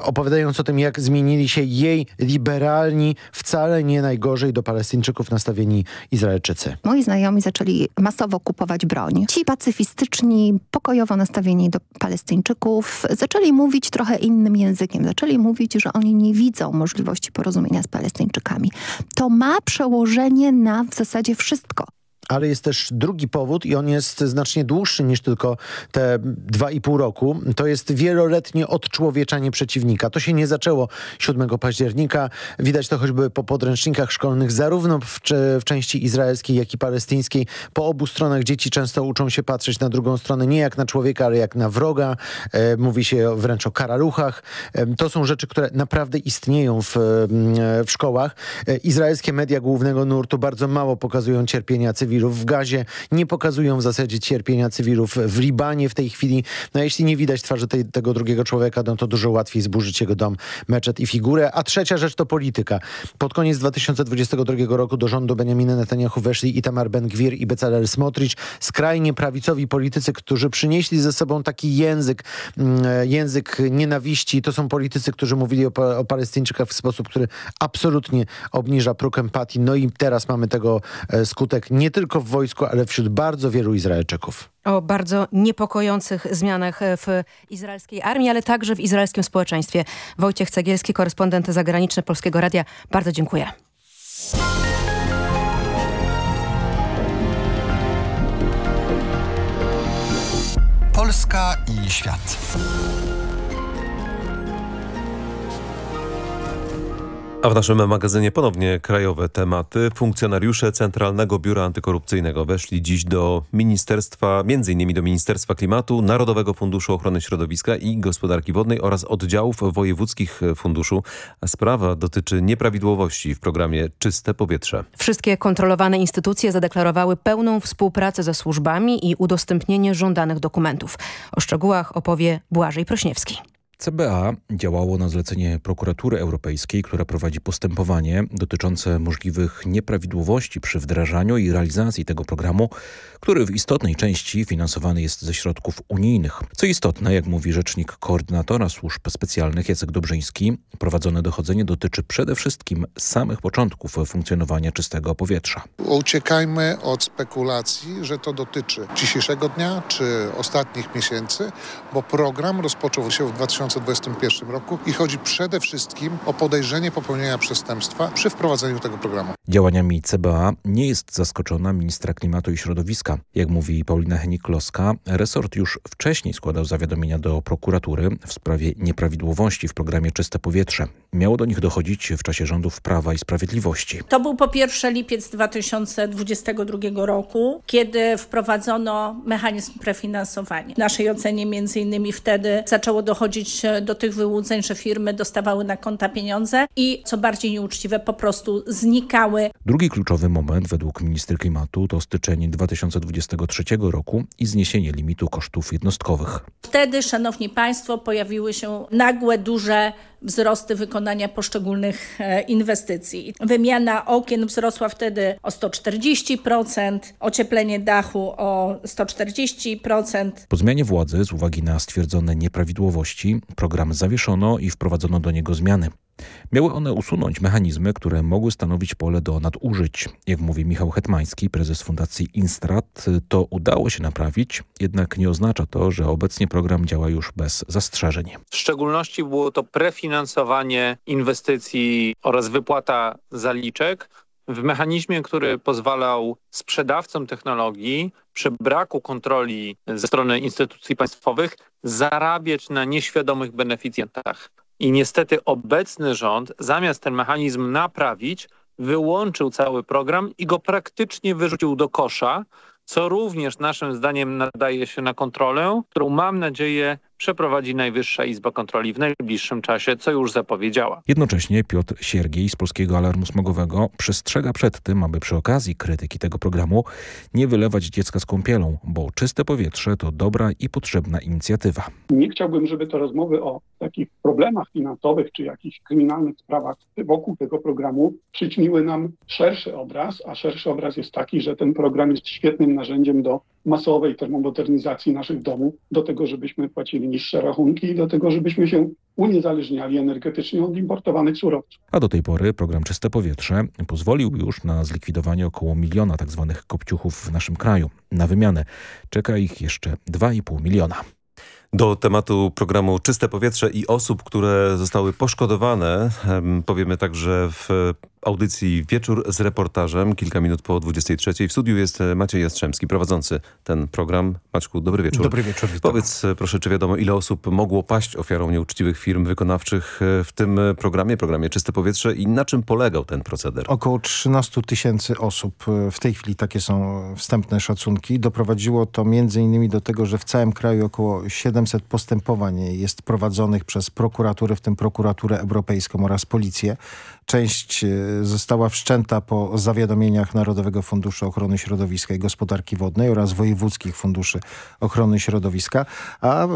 opowiadając o tym, jak zmienili się jej liberalni, wcale nie najgorzej do Palestyńczyków nastawieni Izraelczycy. Moi znajomi zaczęli masowo kupować broń. Ci pacyfistyczni, pokojowo nastawieni do Palestyńczyków zaczęli mówić trochę innym językiem. Zaczęli mówić, że oni nie widzą możliwości porozumienia z Palestyńczykami. To ma przełożenie na w zasadzie wszystko ale jest też drugi powód i on jest znacznie dłuższy niż tylko te dwa i pół roku. To jest wieloletnie odczłowieczanie przeciwnika. To się nie zaczęło 7 października. Widać to choćby po podręcznikach szkolnych zarówno w, w części izraelskiej, jak i palestyńskiej. Po obu stronach dzieci często uczą się patrzeć na drugą stronę nie jak na człowieka, ale jak na wroga. E, mówi się wręcz o karaluchach. E, to są rzeczy, które naprawdę istnieją w, w szkołach. E, izraelskie media głównego nurtu bardzo mało pokazują cierpienia cywilów cywilów w Gazie, nie pokazują w zasadzie cierpienia cywilów w Libanie w tej chwili. No jeśli nie widać twarzy tej, tego drugiego człowieka, no to dużo łatwiej zburzyć jego dom, meczet i figurę. A trzecia rzecz to polityka. Pod koniec 2022 roku do rządu Benjamina Netanyahu weszli Itamar Ben-Gwir i Bezalel Smotrich, skrajnie prawicowi politycy, którzy przynieśli ze sobą taki język, mm, język nienawiści. To są politycy, którzy mówili o, o Palestyńczykach w sposób, który absolutnie obniża próg empatii. No i teraz mamy tego e, skutek nie tylko tylko w wojsku, ale wśród bardzo wielu Izraelczyków. O bardzo niepokojących zmianach w izraelskiej armii, ale także w izraelskim społeczeństwie. Wojciech Cegielski, korespondent zagraniczny Polskiego Radia. Bardzo dziękuję. Polska i świat. A w naszym magazynie ponownie krajowe tematy. Funkcjonariusze Centralnego Biura Antykorupcyjnego weszli dziś do Ministerstwa, innymi do Ministerstwa Klimatu, Narodowego Funduszu Ochrony Środowiska i Gospodarki Wodnej oraz oddziałów wojewódzkich funduszu. Sprawa dotyczy nieprawidłowości w programie Czyste Powietrze. Wszystkie kontrolowane instytucje zadeklarowały pełną współpracę ze służbami i udostępnienie żądanych dokumentów. O szczegółach opowie Błażej Prośniewski. CBA działało na zlecenie prokuratury europejskiej, która prowadzi postępowanie dotyczące możliwych nieprawidłowości przy wdrażaniu i realizacji tego programu, który w istotnej części finansowany jest ze środków unijnych. Co istotne, jak mówi rzecznik koordynatora służb specjalnych Jacek Dobrzyński, prowadzone dochodzenie dotyczy przede wszystkim samych początków funkcjonowania czystego powietrza. Uciekajmy od spekulacji, że to dotyczy dzisiejszego dnia czy ostatnich miesięcy, bo program rozpoczął się w 2000 2021 roku i chodzi przede wszystkim o podejrzenie popełnienia przestępstwa przy wprowadzeniu tego programu. Działaniami CBA nie jest zaskoczona ministra klimatu i środowiska. Jak mówi Paulina Henik-Kloska, resort już wcześniej składał zawiadomienia do prokuratury w sprawie nieprawidłowości w programie Czyste Powietrze. Miało do nich dochodzić w czasie rządów Prawa i Sprawiedliwości. To był po pierwsze lipiec 2022 roku, kiedy wprowadzono mechanizm prefinansowania. W naszej ocenie między innymi wtedy zaczęło dochodzić do tych wyłudzeń, że firmy dostawały na konta pieniądze i co bardziej nieuczciwe po prostu znikały. Drugi kluczowy moment według ministry klimatu to styczeń 2023 roku i zniesienie limitu kosztów jednostkowych. Wtedy, szanowni państwo, pojawiły się nagłe, duże wzrosty wykonania poszczególnych inwestycji. Wymiana okien wzrosła wtedy o 140%, ocieplenie dachu o 140%. Po zmianie władzy z uwagi na stwierdzone nieprawidłowości program zawieszono i wprowadzono do niego zmiany. Miały one usunąć mechanizmy, które mogły stanowić pole do nadużyć. Jak mówi Michał Hetmański, prezes Fundacji Instrat, to udało się naprawić, jednak nie oznacza to, że obecnie program działa już bez zastrzeżeń. W szczególności było to prefinansowanie inwestycji oraz wypłata zaliczek w mechanizmie, który pozwalał sprzedawcom technologii przy braku kontroli ze strony instytucji państwowych zarabiać na nieświadomych beneficjentach. I niestety obecny rząd, zamiast ten mechanizm naprawić, wyłączył cały program i go praktycznie wyrzucił do kosza, co również naszym zdaniem nadaje się na kontrolę, którą mam nadzieję przeprowadzi Najwyższa Izba Kontroli w najbliższym czasie, co już zapowiedziała. Jednocześnie Piotr Siergiej z Polskiego Alarmu Smogowego przestrzega przed tym, aby przy okazji krytyki tego programu nie wylewać dziecka z kąpielą, bo czyste powietrze to dobra i potrzebna inicjatywa. Nie chciałbym, żeby te rozmowy o takich problemach finansowych czy jakichś kryminalnych sprawach wokół tego programu przyćmiły nam szerszy obraz, a szerszy obraz jest taki, że ten program jest świetnym narzędziem do masowej termomodernizacji naszych domów, do tego, żebyśmy płacili niższe rachunki i do tego, żebyśmy się uniezależniali energetycznie od importowanych surowców. A do tej pory program Czyste Powietrze pozwolił już na zlikwidowanie około miliona tzw. Tak kopciuchów w naszym kraju. Na wymianę czeka ich jeszcze 2,5 miliona. Do tematu programu Czyste Powietrze i osób, które zostały poszkodowane powiemy także w audycji Wieczór z reportażem, kilka minut po 23. W studiu jest Maciej Jastrzębski, prowadzący ten program. Maćku, dobry wieczór. Dobry wieczór, witam. Powiedz proszę, czy wiadomo, ile osób mogło paść ofiarą nieuczciwych firm wykonawczych w tym programie, programie Czyste Powietrze i na czym polegał ten proceder? Około 13 tysięcy osób, w tej chwili takie są wstępne szacunki. Doprowadziło to między innymi do tego, że w całym kraju około 700 postępowań jest prowadzonych przez prokuraturę, w tym prokuraturę europejską oraz policję. Część została wszczęta po zawiadomieniach Narodowego Funduszu Ochrony Środowiska i Gospodarki Wodnej oraz wojewódzkich funduszy ochrony środowiska, a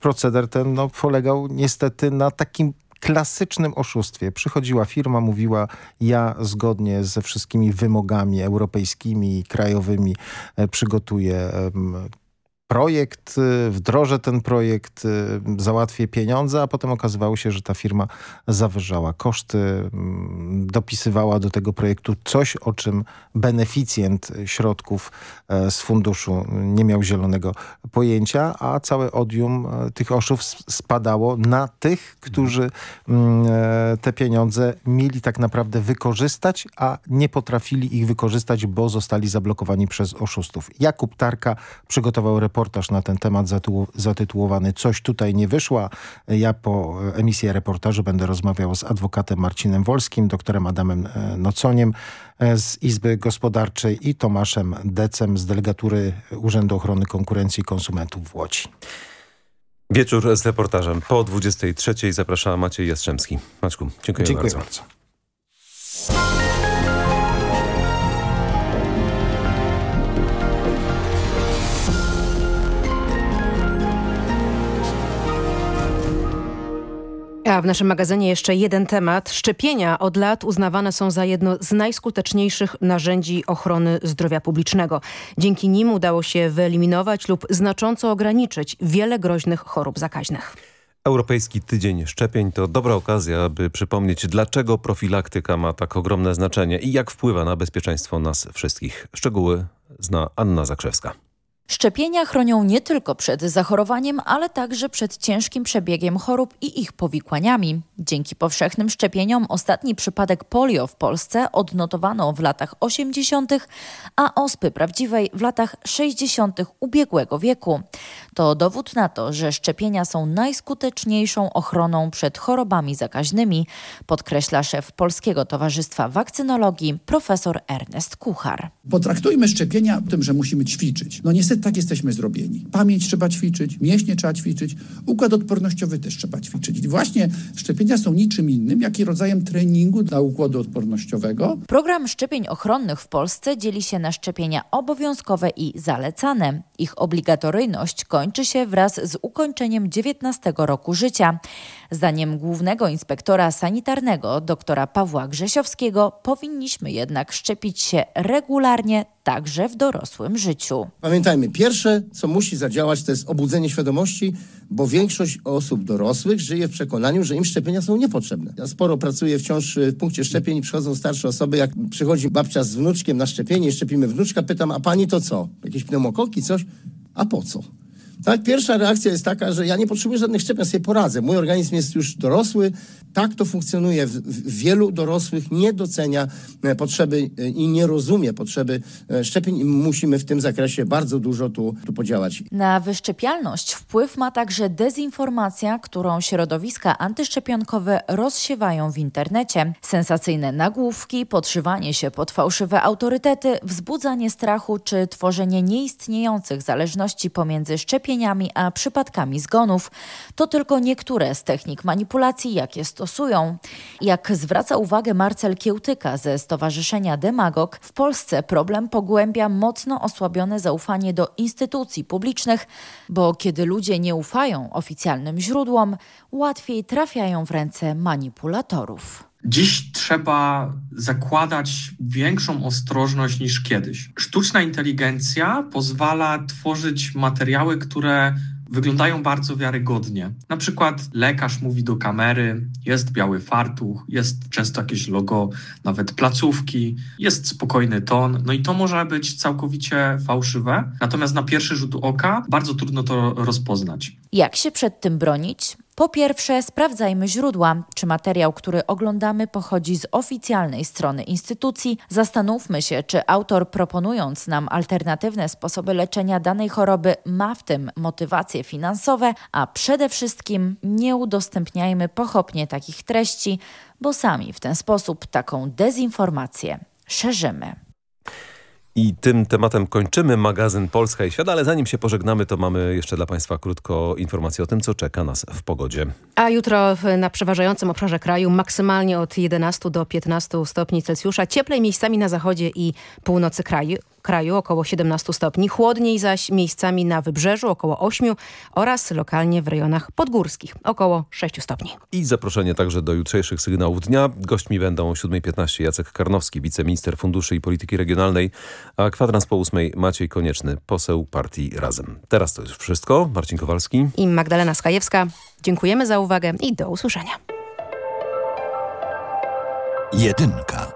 proceder ten no, polegał niestety na takim klasycznym oszustwie. Przychodziła firma, mówiła ja zgodnie ze wszystkimi wymogami europejskimi i krajowymi przygotuję projekt, y, wdrożę ten projekt, y, załatwię pieniądze, a potem okazywało się, że ta firma zawyżała koszty, mm, dopisywała do tego projektu coś, o czym beneficjent środków e, z funduszu nie miał zielonego pojęcia, a całe odium e, tych oszustw spadało na tych, którzy mm, e, te pieniądze mieli tak naprawdę wykorzystać, a nie potrafili ich wykorzystać, bo zostali zablokowani przez oszustów. Jakub Tarka przygotował reportaż na ten temat zatytułowany Coś tutaj nie wyszła. Ja po emisji reportażu będę rozmawiał z adwokatem Marcinem Wolskim, doktorem Adamem Noconiem z Izby Gospodarczej i Tomaszem Decem z delegatury Urzędu Ochrony Konkurencji i Konsumentów w Łodzi. Wieczór z reportażem. Po 23 zapraszam Maciej Jastrzębski. Maćku, dziękuję, dziękuję bardzo. bardzo. A w naszym magazynie jeszcze jeden temat. Szczepienia od lat uznawane są za jedno z najskuteczniejszych narzędzi ochrony zdrowia publicznego. Dzięki nim udało się wyeliminować lub znacząco ograniczyć wiele groźnych chorób zakaźnych. Europejski Tydzień Szczepień to dobra okazja, by przypomnieć, dlaczego profilaktyka ma tak ogromne znaczenie i jak wpływa na bezpieczeństwo nas wszystkich. Szczegóły zna Anna Zakrzewska. Szczepienia chronią nie tylko przed zachorowaniem, ale także przed ciężkim przebiegiem chorób i ich powikłaniami. Dzięki powszechnym szczepieniom ostatni przypadek polio w Polsce odnotowano w latach 80., a ospy prawdziwej w latach 60. ubiegłego wieku. To dowód na to, że szczepienia są najskuteczniejszą ochroną przed chorobami zakaźnymi, podkreśla szef Polskiego Towarzystwa Wakcynologii profesor Ernest Kuchar. Potraktujmy szczepienia tym, że musimy ćwiczyć. No niestety tak jesteśmy zrobieni. Pamięć trzeba ćwiczyć, mięśnie trzeba ćwiczyć, układ odpornościowy też trzeba ćwiczyć. I właśnie szczepienia są niczym innym, jak i rodzajem treningu dla układu odpornościowego. Program szczepień ochronnych w Polsce dzieli się na szczepienia obowiązkowe i zalecane. Ich obligatoryjność kończy się wraz z ukończeniem 19 roku życia. Zdaniem głównego inspektora sanitarnego doktora Pawła Grzesiowskiego powinniśmy jednak szczepić się regularnie także w dorosłym życiu. Pamiętajmy, pierwsze, co musi zadziałać, to jest obudzenie świadomości, bo większość osób dorosłych żyje w przekonaniu, że im szczepienia są niepotrzebne. Ja sporo pracuję wciąż w punkcie szczepień i przychodzą starsze osoby, jak przychodzi babcia z wnuczkiem na szczepienie, szczepimy wnuczka, pytam, a pani to co? Jakieś pneumokoki, coś? A po co? Tak, pierwsza reakcja jest taka, że ja nie potrzebuję żadnych szczepień, sobie poradzę. Mój organizm jest już dorosły, tak to funkcjonuje. Wielu dorosłych nie docenia e, potrzeby e, i nie rozumie potrzeby e, szczepień musimy w tym zakresie bardzo dużo tu, tu podziałać. Na wyszczepialność wpływ ma także dezinformacja, którą środowiska antyszczepionkowe rozsiewają w internecie. Sensacyjne nagłówki, podszywanie się pod fałszywe autorytety, wzbudzanie strachu czy tworzenie nieistniejących zależności pomiędzy szczepieniami a przypadkami zgonów. To tylko niektóre z technik manipulacji, jakie stosują. Jak zwraca uwagę Marcel Kiełtyka ze Stowarzyszenia Demagog, w Polsce problem pogłębia mocno osłabione zaufanie do instytucji publicznych, bo kiedy ludzie nie ufają oficjalnym źródłom, łatwiej trafiają w ręce manipulatorów. Dziś trzeba zakładać większą ostrożność niż kiedyś. Sztuczna inteligencja pozwala tworzyć materiały, które wyglądają bardzo wiarygodnie. Na przykład lekarz mówi do kamery, jest biały fartuch, jest często jakieś logo, nawet placówki, jest spokojny ton, no i to może być całkowicie fałszywe. Natomiast na pierwszy rzut oka bardzo trudno to rozpoznać. Jak się przed tym bronić? Po pierwsze, sprawdzajmy źródła. Czy materiał, który oglądamy, pochodzi z oficjalnej strony instytucji? Zastanówmy się, czy autor, proponując nam alternatywne sposoby leczenia danej choroby, ma w tym motywacje finansowe, a przede wszystkim nie udostępniajmy pochopnie takich treści, bo sami w ten sposób taką dezinformację szerzymy. I tym tematem kończymy magazyn Polska i Świat, ale zanim się pożegnamy, to mamy jeszcze dla Państwa krótko informację o tym, co czeka nas w pogodzie. A jutro na przeważającym obszarze kraju maksymalnie od 11 do 15 stopni Celsjusza, cieplej miejscami na zachodzie i północy kraju. Kraju około 17 stopni, chłodniej zaś miejscami na wybrzeżu około 8 oraz lokalnie w rejonach podgórskich około 6 stopni. I zaproszenie także do jutrzejszych sygnałów dnia. Gośćmi będą o 7.15 Jacek Karnowski, wiceminister funduszy i polityki regionalnej, a kwadrans po 8 Maciej Konieczny, poseł partii Razem. Teraz to już wszystko. Marcin Kowalski. I Magdalena Skajewska. Dziękujemy za uwagę i do usłyszenia. Jedynka.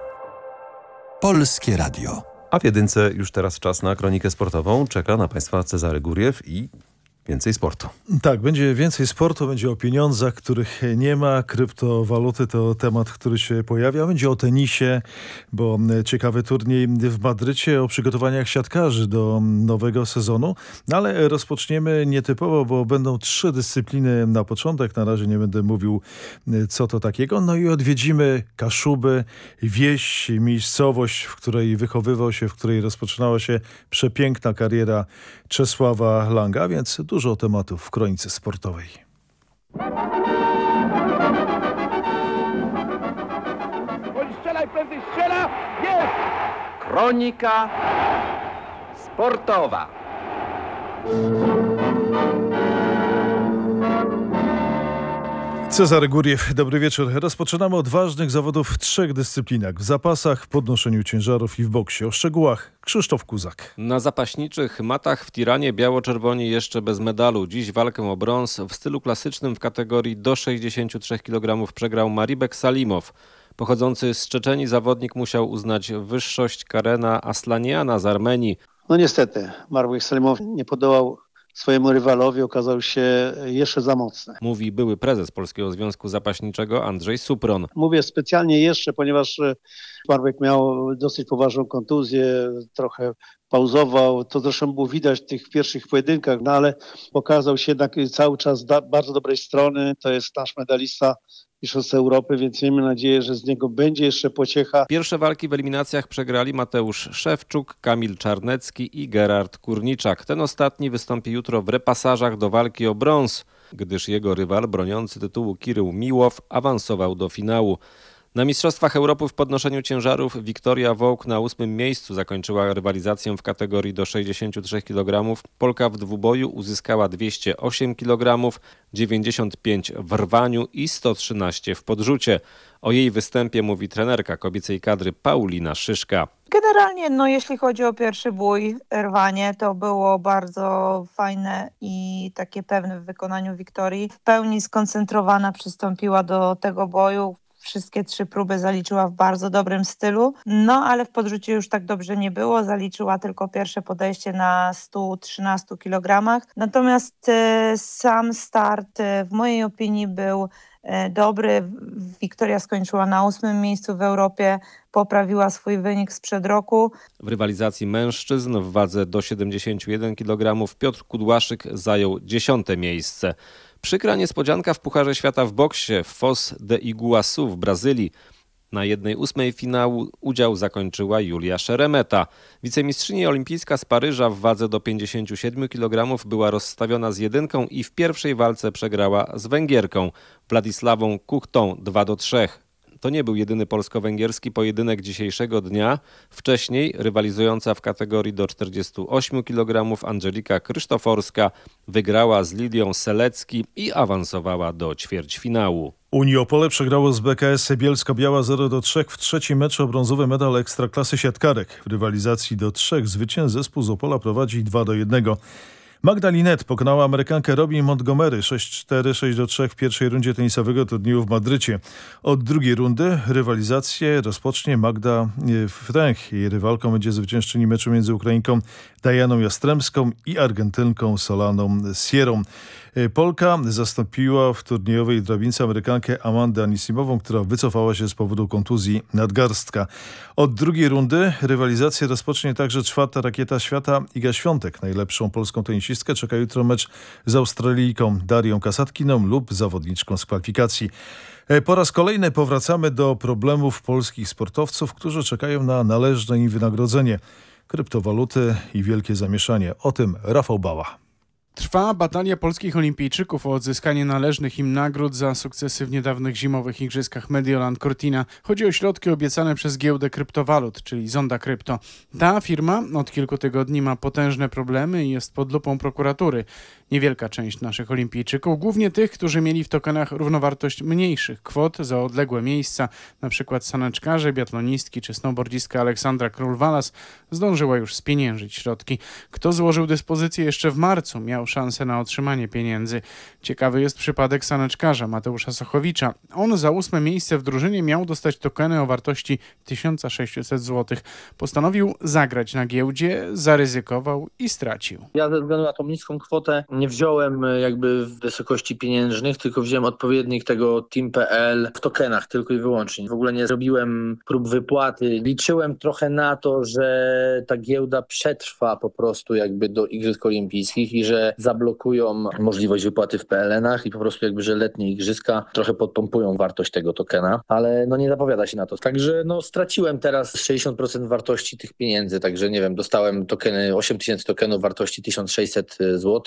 Polskie Radio. A w jedynce już teraz czas na kronikę sportową. Czeka na Państwa Cezary Góriew i więcej sportu. Tak, będzie więcej sportu, będzie o pieniądzach, których nie ma. Kryptowaluty to temat, który się pojawia. Będzie o tenisie, bo ciekawy turniej w Madrycie, o przygotowaniach siatkarzy do nowego sezonu. No ale rozpoczniemy nietypowo, bo będą trzy dyscypliny na początek. Na razie nie będę mówił, co to takiego. No i odwiedzimy Kaszuby, wieś, miejscowość, w której wychowywał się, w której rozpoczynała się przepiękna kariera Czesława Langa, więc dużo tematów w kronice sportowej. Strzelaj prędzej, strzela! Jest! Kronika sportowa. Cezary Góriew, dobry wieczór. Rozpoczynamy od ważnych zawodów w trzech dyscyplinach. W zapasach, w podnoszeniu ciężarów i w boksie. O szczegółach Krzysztof Kuzak. Na zapaśniczych matach w Tiranie biało-czerwoni jeszcze bez medalu. Dziś walkę o brąz w stylu klasycznym w kategorii do 63 kg przegrał Maribek Salimow. Pochodzący z Czeczeni zawodnik musiał uznać wyższość Karena Aslaniana z Armenii. No niestety, Maribek Salimow nie podołał swojemu rywalowi okazał się jeszcze za mocny. Mówi były prezes Polskiego Związku Zapaśniczego Andrzej Supron. Mówię specjalnie jeszcze, ponieważ Marwek miał dosyć poważną kontuzję, trochę pauzował. To zresztą było widać w tych pierwszych pojedynkach, no ale pokazał się jednak cały czas da, bardzo dobrej strony. To jest nasz medalista Mistrzostw Europy, więc miejmy nadzieję, że z niego będzie jeszcze pociecha. Pierwsze walki w eliminacjach przegrali Mateusz Szewczuk, Kamil Czarnecki i Gerard Kurniczak. Ten ostatni wystąpi jutro w repasażach do walki o brąz, gdyż jego rywal broniący tytułu Kirył Miłow awansował do finału. Na Mistrzostwach Europy w podnoszeniu ciężarów Wiktoria Wołk na ósmym miejscu zakończyła rywalizację w kategorii do 63 kg. Polka w dwuboju uzyskała 208 kg, 95 w rwaniu i 113 w podrzucie. O jej występie mówi trenerka kobiecej kadry Paulina Szyszka. Generalnie, no jeśli chodzi o pierwszy bój, rwanie, to było bardzo fajne i takie pewne w wykonaniu Wiktorii. W pełni skoncentrowana przystąpiła do tego boju. Wszystkie trzy próby zaliczyła w bardzo dobrym stylu, no ale w podrzucie już tak dobrze nie było. Zaliczyła tylko pierwsze podejście na 113 kg. Natomiast e, sam start e, w mojej opinii był e, dobry. Wiktoria skończyła na ósmym miejscu w Europie, poprawiła swój wynik sprzed roku. W rywalizacji mężczyzn w wadze do 71 kg Piotr Kudłaszyk zajął dziesiąte miejsce. Przykra niespodzianka w Pucharze Świata w boksie w Foz de Iguaçu w Brazylii. Na jednej ósmej finału udział zakończyła Julia Szeremeta. Wicemistrzyni olimpijska z Paryża w wadze do 57 kg była rozstawiona z jedynką i w pierwszej walce przegrała z Węgierką Władysławą Kuchtą 2 do 3. To nie był jedyny polsko-węgierski pojedynek dzisiejszego dnia. Wcześniej rywalizująca w kategorii do 48 kg Angelika Krzysztoforska wygrała z Lidią Selecki i awansowała do ćwierćfinału. Unii Opole przegrało z BKS Bielsko-Biała 0 do 3 w trzecim meczu o brązowy medal Ekstraklasy Siatkarek. W rywalizacji do trzech zwycięstw zespół z Opola prowadzi 2 do 1. Magda Linet pokonała Amerykankę Robin Montgomery 6-4, 6-3 w pierwszej rundzie tenisowego turnieju w Madrycie. Od drugiej rundy rywalizację rozpocznie Magda Frank. Jej rywalką będzie zwyciężczyni meczu między Ukrainką Dianą Jastremską i Argentynką Solaną Sierą. Polka zastąpiła w turniejowej drabince Amerykankę Amandę Anisimową, która wycofała się z powodu kontuzji nadgarstka. Od drugiej rundy rywalizację rozpocznie także czwarta rakieta świata Iga Świątek. Najlepszą polską tenisistkę czeka jutro mecz z Australijką Darią Kasatkiną lub zawodniczką z kwalifikacji. Po raz kolejny powracamy do problemów polskich sportowców, którzy czekają na należne im wynagrodzenie. Kryptowaluty i wielkie zamieszanie. O tym Rafał Bała. Trwa batalia polskich olimpijczyków o odzyskanie należnych im nagród za sukcesy w niedawnych zimowych igrzyskach Mediolan Cortina. Chodzi o środki obiecane przez giełdę kryptowalut, czyli Zonda Krypto. Ta firma od kilku tygodni ma potężne problemy i jest pod lupą prokuratury. Niewielka część naszych olimpijczyków, głównie tych, którzy mieli w tokenach równowartość mniejszych kwot za odległe miejsca, przykład saneczkarze, biatlonistki czy snowboardzistka Aleksandra Król-Walas, zdążyła już spieniężyć środki. Kto złożył dyspozycję jeszcze w marcu, miał szansę na otrzymanie pieniędzy. Ciekawy jest przypadek saneczkarza Mateusza Sochowicza. On za ósme miejsce w drużynie miał dostać tokeny o wartości 1600 zł. Postanowił zagrać na giełdzie, zaryzykował i stracił. Ja ze względu na tą niską kwotę nie wziąłem e, jakby w wysokości pieniężnych, tylko wziąłem odpowiednik tego Team.pl w tokenach tylko i wyłącznie. W ogóle nie zrobiłem prób wypłaty. Liczyłem trochę na to, że ta giełda przetrwa po prostu jakby do Igrzysk Olimpijskich i że zablokują możliwość wypłaty w PLN-ach i po prostu jakby, że letnie Igrzyska trochę podpompują wartość tego tokena, ale no nie zapowiada się na to. Także no straciłem teraz 60% wartości tych pieniędzy, także nie wiem, dostałem tokeny, 8000 tokenów wartości 1600 zł,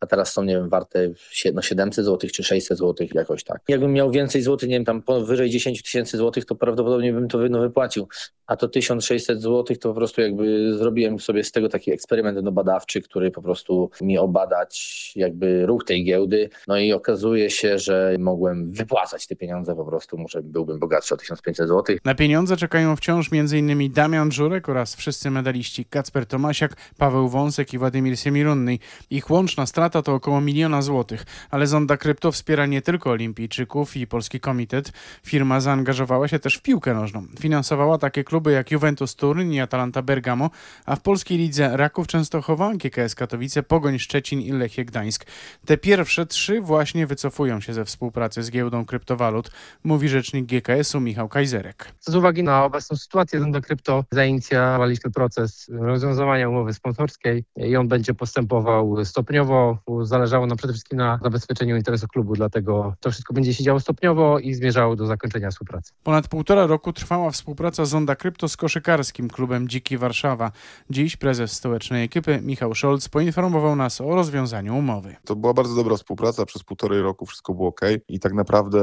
a teraz są, nie wiem, warte no 700 zł czy 600 zł jakoś tak. Jakbym miał więcej złotych, nie wiem, tam powyżej 10 tysięcy złotych, to prawdopodobnie bym to no, wypłacił, a to 1600 złotych to po prostu jakby zrobiłem sobie z tego taki eksperyment no, badawczy, który po prostu mi obadać jakby ruch tej giełdy, no i okazuje się, że mogłem wypłacać te pieniądze po prostu, może byłbym bogatszy o 1500 złotych. Na pieniądze czekają wciąż m.in. Damian Żurek oraz wszyscy medaliści Kacper Tomasiak, Paweł Wąsek i Władimir Semirunny. Ich łączna strata to około miliona złotych, ale Zonda Krypto wspiera nie tylko olimpijczyków i Polski Komitet. Firma zaangażowała się też w piłkę nożną. Finansowała takie kluby jak Juventus Turyn i Atalanta Bergamo, a w polskiej lidze Raków Częstochowa, GKS Katowice, Pogoń Szczecin i Lechie Gdańsk. Te pierwsze trzy właśnie wycofują się ze współpracy z giełdą kryptowalut, mówi rzecznik GKS-u Michał Kajzerek. Z uwagi na obecną sytuację Zonda Krypto zainicjowaliśmy proces rozwiązywania umowy sponsorskiej i on będzie postępował stopniowo. Zależało nam przede wszystkim na zabezpieczeniu interesu klubu, dlatego to wszystko będzie się działo stopniowo i zmierzało do zakończenia współpracy. Ponad półtora roku trwała współpraca Zonda Krypto z koszykarskim klubem Dziki Warszawa. Dziś prezes stołecznej ekipy Michał Scholz poinformował nas o rozwiązaniu umowy. To była bardzo dobra współpraca, przez półtorej roku wszystko było ok i tak naprawdę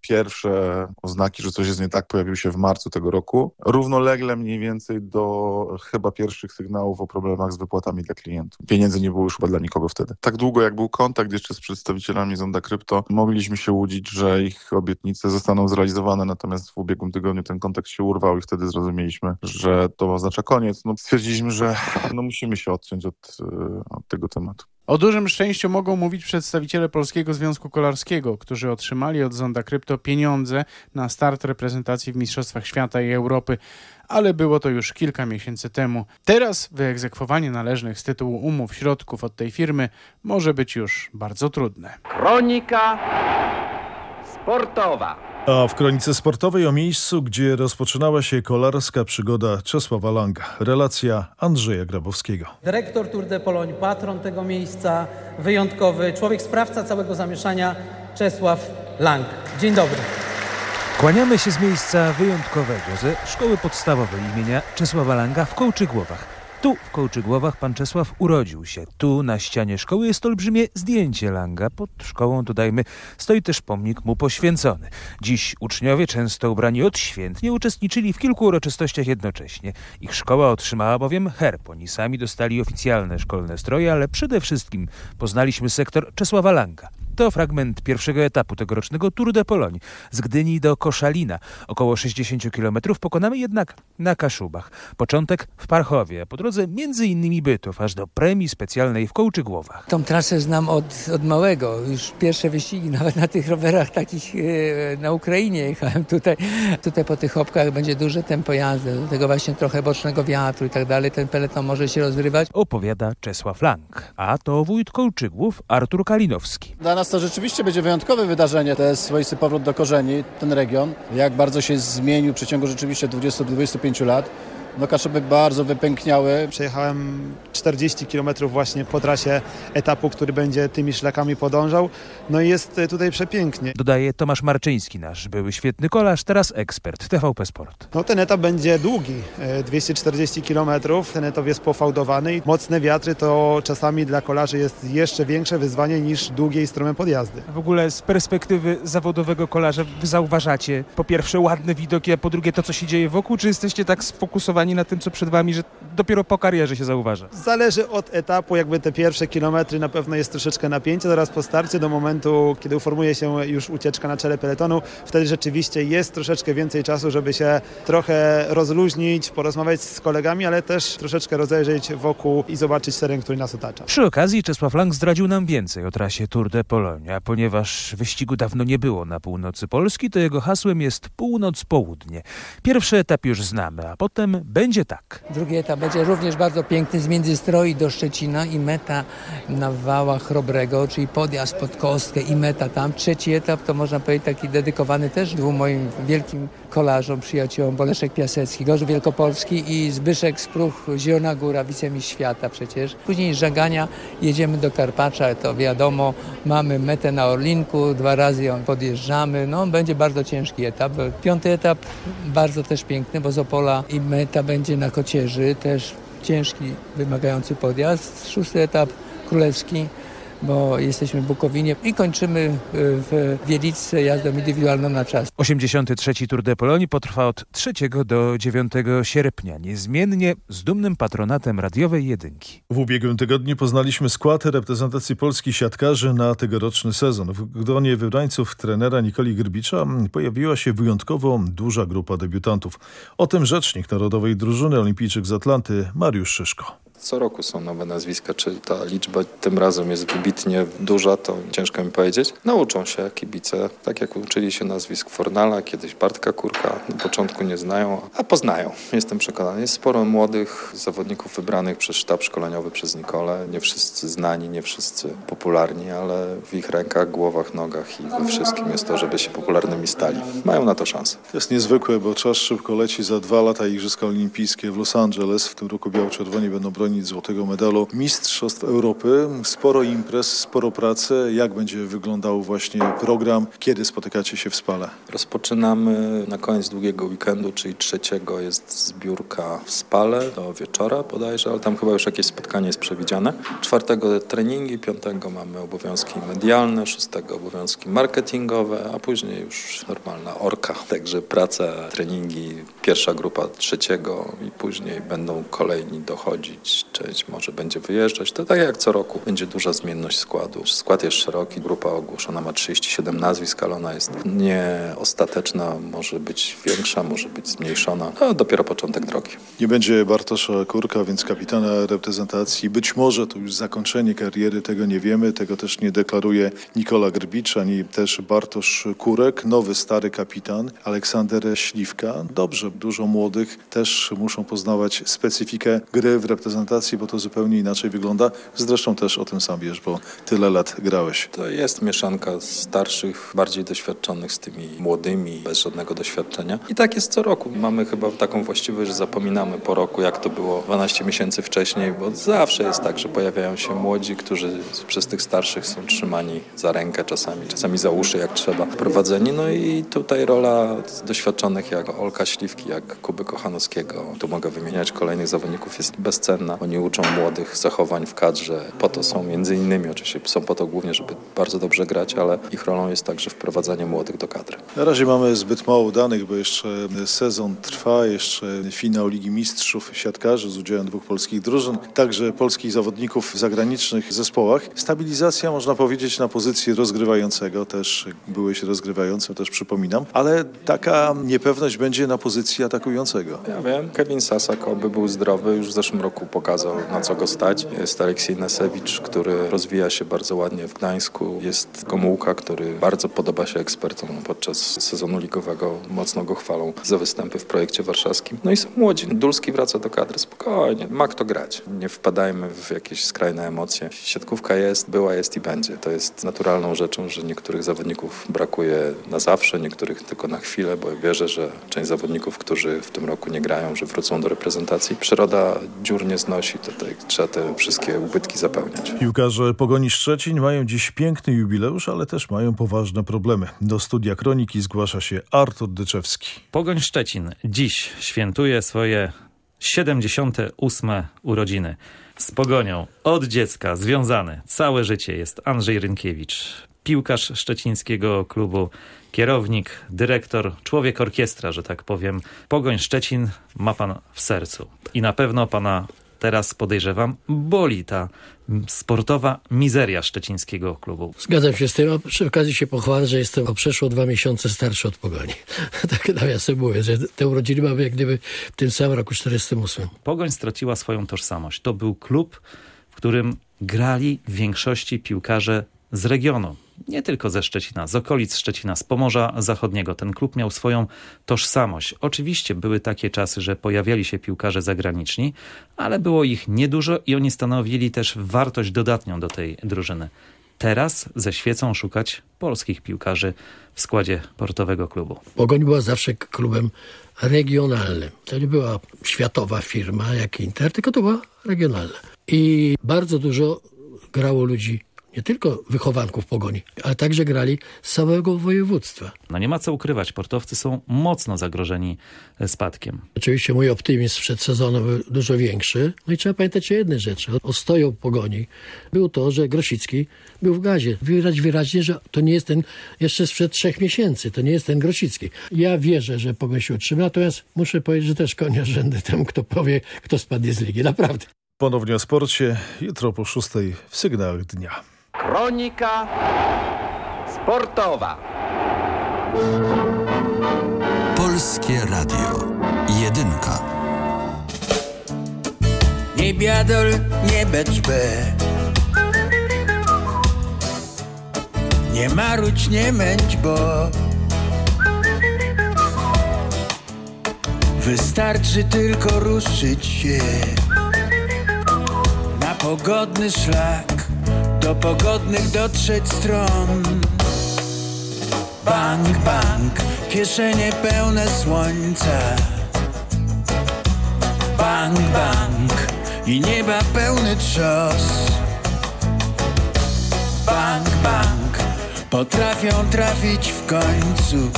pierwsze oznaki, że coś jest nie tak pojawiły się w marcu tego roku, równolegle mniej więcej do chyba pierwszych sygnałów o problemach z wypłatami dla klientów. Pieniędzy nie było już chyba dla nikogo wtedy. Tak długo jak był kontakt jeszcze z przedstawicielami Zonda Krypto, mogliśmy się łudzić, że ich obietnice zostaną zrealizowane, natomiast w ubiegłym tygodniu ten kontakt się urwał i wtedy zrozumieliśmy, że to oznacza koniec. No, stwierdziliśmy, że no, musimy się odciąć od, od tego tematu. O dużym szczęściu mogą mówić przedstawiciele Polskiego Związku Kolarskiego, którzy otrzymali od Zonda Krypto pieniądze na start reprezentacji w Mistrzostwach Świata i Europy, ale było to już kilka miesięcy temu. Teraz wyegzekwowanie należnych z tytułu umów środków od tej firmy może być już bardzo trudne. Kronika sportowa. A w kronice sportowej o miejscu, gdzie rozpoczynała się kolarska przygoda Czesława Langa. Relacja Andrzeja Grabowskiego. Dyrektor Tour de Pologne, patron tego miejsca, wyjątkowy, człowiek sprawca całego zamieszania, Czesław Lang. Dzień dobry. Kłaniamy się z miejsca wyjątkowego ze szkoły podstawowej imienia Czesława Langa w Kołczygłowach. Tu, w Kołczygłowach, pan Czesław urodził się. Tu, na ścianie szkoły, jest olbrzymie zdjęcie Langa. Pod szkołą, dodajmy, stoi też pomnik mu poświęcony. Dziś uczniowie, często ubrani odświętnie, uczestniczyli w kilku uroczystościach jednocześnie. Ich szkoła otrzymała bowiem herb. Oni sami dostali oficjalne szkolne stroje, ale przede wszystkim poznaliśmy sektor Czesława Langa. To fragment pierwszego etapu tegorocznego Tour de Pologne. Z Gdyni do Koszalina. Około 60 km pokonamy jednak na Kaszubach. Początek w Parchowie, a po drodze między innymi Bytów, aż do premii specjalnej w Kołczygłowach. Tą trasę znam od, od małego. Już pierwsze wyścigi, nawet na tych rowerach takich e, na Ukrainie jechałem tutaj. Tutaj po tych hopkach będzie duże tempo jazdy, do tego właśnie trochę bocznego wiatru i tak dalej. Ten peleton może się rozrywać. Opowiada Czesław Lang. A to wójt Kołczygłów Artur Kalinowski. Dla nas to rzeczywiście będzie wyjątkowe wydarzenie. To jest swoisty powrót do korzeni, ten region. Jak bardzo się zmienił w przeciągu rzeczywiście 20-25 lat. No Kaszuby bardzo wypękniały. Przejechałem 40 km właśnie po trasie etapu, który będzie tymi szlakami podążał. No i jest tutaj przepięknie. Dodaje Tomasz Marczyński, nasz były świetny kolarz, teraz ekspert TVP Sport. No ten etap będzie długi, e, 240 km. Ten etap jest pofałdowany i mocne wiatry to czasami dla kolarzy jest jeszcze większe wyzwanie niż długie i strome podjazdy. W ogóle z perspektywy zawodowego kolarza wy zauważacie po pierwsze ładne widoki, a po drugie to, co się dzieje wokół, czy jesteście tak sfokusowani na tym, co przed wami, że dopiero po karierze się zauważa? Zależy od etapu, jakby te pierwsze kilometry na pewno jest troszeczkę napięcie, zaraz po starcie do momentu, kiedy uformuje się już ucieczka na czele peletonu, wtedy rzeczywiście jest troszeczkę więcej czasu, żeby się trochę rozluźnić, porozmawiać z kolegami, ale też troszeczkę rozejrzeć wokół i zobaczyć teren, który nas otacza. Przy okazji Czesław Lang zdradził nam więcej o trasie Tour de Polonia, ponieważ wyścigu dawno nie było na północy Polski, to jego hasłem jest północ-południe. Pierwszy etap już znamy, a potem będzie tak. Drugi etap będzie również bardzo piękny z Międzystroi do Szczecina i meta na Wałach Chrobrego, czyli podjazd pod Kostkę i meta tam. Trzeci etap to można powiedzieć taki dedykowany też dwóm moim wielkim kolarzom, przyjaciołom, Boleszek Piasecki, Gorzów Wielkopolski i Zbyszek Spruch, Zielona Góra, wicemistrz świata przecież. Później z Żagania jedziemy do Karpacza, to wiadomo, mamy metę na Orlinku, dwa razy ją podjeżdżamy, no będzie bardzo ciężki etap. Piąty etap bardzo też piękny, bo z Opola i meta będzie na Kocierzy, też ciężki, wymagający podjazd. Szósty etap królewski, bo jesteśmy w Bukowinie i kończymy y, w Wieliczce jazdą indywidualną na czas. 83. Tour de Polonie potrwa od 3 do 9 sierpnia, niezmiennie z dumnym patronatem radiowej jedynki. W ubiegłym tygodniu poznaliśmy skład reprezentacji Polski siatkarzy na tegoroczny sezon. W gronie wybrańców trenera Nikoli Grbicza pojawiła się wyjątkowo duża grupa debiutantów. O tym rzecznik Narodowej Drużyny Olimpijczyk z Atlanty Mariusz Szyszko. Co roku są nowe nazwiska. Czy ta liczba tym razem jest wybitnie duża, to ciężko mi powiedzieć. Nauczą się kibice, tak jak uczyli się nazwisk Fornala, kiedyś Bartka Kurka. Na początku nie znają, a poznają. Jestem przekonany. Jest sporo młodych zawodników wybranych przez sztab szkoleniowy, przez Nikolę. Nie wszyscy znani, nie wszyscy popularni, ale w ich rękach, głowach, nogach i we wszystkim jest to, żeby się popularnymi stali. Mają na to szansę. Jest niezwykłe, bo czas szybko leci. Za dwa lata Igrzyska Olimpijskie w Los Angeles. W tym roku biało-czerwoni będą bronić złotego medalu Mistrzostw Europy. Sporo imprez, sporo pracy. Jak będzie wyglądał właśnie program? Kiedy spotykacie się w Spale? Rozpoczynamy na koniec długiego weekendu, czyli trzeciego jest zbiórka w Spale do wieczora bodajże, ale tam chyba już jakieś spotkanie jest przewidziane. Czwartego treningi, piątego mamy obowiązki medialne, szóstego obowiązki marketingowe, a później już normalna orka. Także praca, treningi, pierwsza grupa trzeciego i później będą kolejni dochodzić. Część może będzie wyjeżdżać. To tak jak co roku. Będzie duża zmienność składu. Skład jest szeroki, grupa ogłoszona ma 37 nazwisk, ale ona jest nieostateczna, może być większa, może być zmniejszona. No, dopiero początek drogi. Nie będzie Bartosza Kurka, więc kapitana reprezentacji. Być może to już zakończenie kariery, tego nie wiemy. Tego też nie deklaruje Nikola Grbicz, ani też Bartosz Kurek. Nowy, stary kapitan, Aleksander Śliwka. Dobrze, dużo młodych też muszą poznawać specyfikę gry w reprezentacji, bo to zupełnie inaczej wygląda. Zresztą też o tym sam wiesz, bo tyle lat grałeś. To jest mieszanka starszych, bardziej doświadczonych z tymi młodymi, bez żadnego doświadczenia. I tak jest co roku. Mamy chyba taką właściwość, że zapominamy po roku, jak to było 12 miesięcy wcześniej, bo zawsze jest tak, że pojawiają się młodzi, którzy przez tych starszych są trzymani za rękę czasami, czasami za uszy, jak trzeba, prowadzeni. No i tutaj rola doświadczonych jak Olka Śliwki, jak Kuby Kochanowskiego, tu mogę wymieniać kolejnych zawodników, jest bezcenna. Oni uczą młodych zachowań w kadrze. Po to są między innymi, oczywiście są po to głównie, żeby bardzo dobrze grać, ale ich rolą jest także wprowadzanie młodych do kadry. Na razie mamy zbyt mało danych, bo jeszcze sezon trwa, jeszcze finał Ligi Mistrzów Siatkarzy z udziałem dwóch polskich drużyn, także polskich zawodników w zagranicznych zespołach. Stabilizacja, można powiedzieć, na pozycji rozgrywającego, też byłeś rozgrywającym, też przypominam, ale taka niepewność będzie na pozycji atakującego. Ja wiem, Kevin Sasak, oby był zdrowy, już w zeszłym roku pokazał, pokazał na co go stać. Jest Aleksiej Nesewicz, który rozwija się bardzo ładnie w Gdańsku. Jest Gomułka, który bardzo podoba się ekspertom podczas sezonu ligowego. Mocno go chwalą za występy w projekcie warszawskim. No i są młodzi. Dulski wraca do kadry spokojnie. Ma kto grać. Nie wpadajmy w jakieś skrajne emocje. Siatkówka jest, była, jest i będzie. To jest naturalną rzeczą, że niektórych zawodników brakuje na zawsze, niektórych tylko na chwilę, bo wierzę, że część zawodników, którzy w tym roku nie grają, że wrócą do reprezentacji. Przyroda dziur nie znosi, tutaj trzeba te wszystkie ubytki zapełniać. Piłkarze Pogoni Szczecin mają dziś piękny jubileusz, ale też mają poważne problemy. Do studia Kroniki zgłasza się Artur Dyczewski. Pogoń Szczecin dziś świętuje swoje 78. urodziny. Z Pogonią od dziecka związany całe życie jest Andrzej Rynkiewicz, piłkarz szczecińskiego klubu, kierownik, dyrektor, człowiek orkiestra, że tak powiem. Pogoń Szczecin ma pan w sercu i na pewno pana teraz podejrzewam boli ta sportowa mizeria szczecińskiego klubu. Zgadzam się z tym, a przy okazji się pochwalę, że jestem o przeszło dwa miesiące starszy od Pogoni. tak nawiasem mówię, że te urodziny mamy jak gdyby w tym samym roku 48. Pogoń straciła swoją tożsamość. To był klub, w którym grali w większości piłkarze z regionu. Nie tylko ze Szczecina, z okolic Szczecina, z Pomorza Zachodniego. Ten klub miał swoją tożsamość. Oczywiście były takie czasy, że pojawiali się piłkarze zagraniczni, ale było ich niedużo i oni stanowili też wartość dodatnią do tej drużyny. Teraz ze świecą szukać polskich piłkarzy w składzie portowego klubu. Pogoń była zawsze klubem regionalnym. To nie była światowa firma jak Inter, tylko to była regionalna. I bardzo dużo grało ludzi nie tylko wychowanków pogoni, ale także grali z całego województwa. No nie ma co ukrywać, portowcy są mocno zagrożeni spadkiem. Oczywiście mój optymizm przed sezonem był dużo większy. No i trzeba pamiętać o jednej rzeczy. Ostoją pogoni był to, że Grosicki był w gazie. Widać wyraźnie, że to nie jest ten jeszcze sprzed trzech miesięcy, to nie jest ten Grosicki. Ja wierzę, że pogoń się utrzyma, natomiast muszę powiedzieć, że też konia rzędy temu, kto powie, kto spadnie z ligi. Naprawdę. Ponownie o sporcie, jutro po szóstej w sygnałach dnia. Kronika sportowa. Polskie Radio. Jedynka. Nie biadol, nie beczbę. Nie maruć, nie męć, bo Wystarczy tylko ruszyć się Na pogodny szlak Do pogodnych dotrzeć stron. Bank, bank, kieszenie pełne słońca. Bank, bank i nieba pełny trzos. Bank, bank, potrafią trafić w końcu.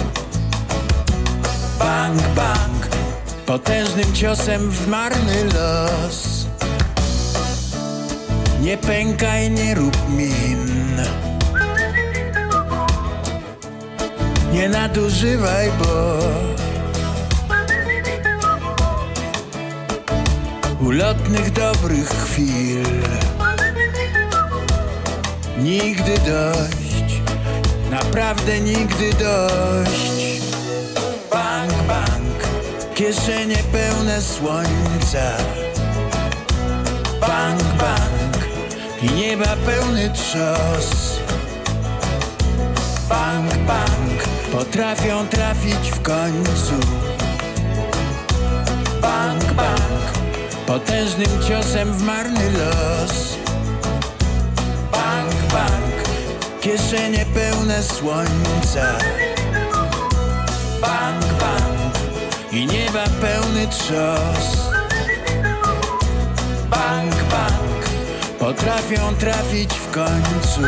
Bank, bank, potężnym ciosem w marny los Nie pękaj, nie rób min. Nie nadużywaj, bo ulotnych dobrych chwil Nigdy dość, naprawdę nigdy dość. Bank, bank, kieszenie pełne słońca. Bank, bank i nieba pełny trzos. Bank, bank, potrafią trafić w końcu. Bank, bank, potężnym ciosem w marny los. Bank, bank, kieszenie pełne słońca. Bank, bank i nieba pełny trzos. Bank, bank, potrafią trafić w końcu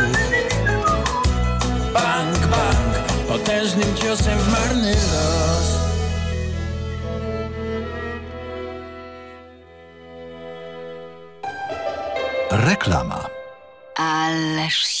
Bank, bank, potężnym ciosem w marny los Reklama. Ależ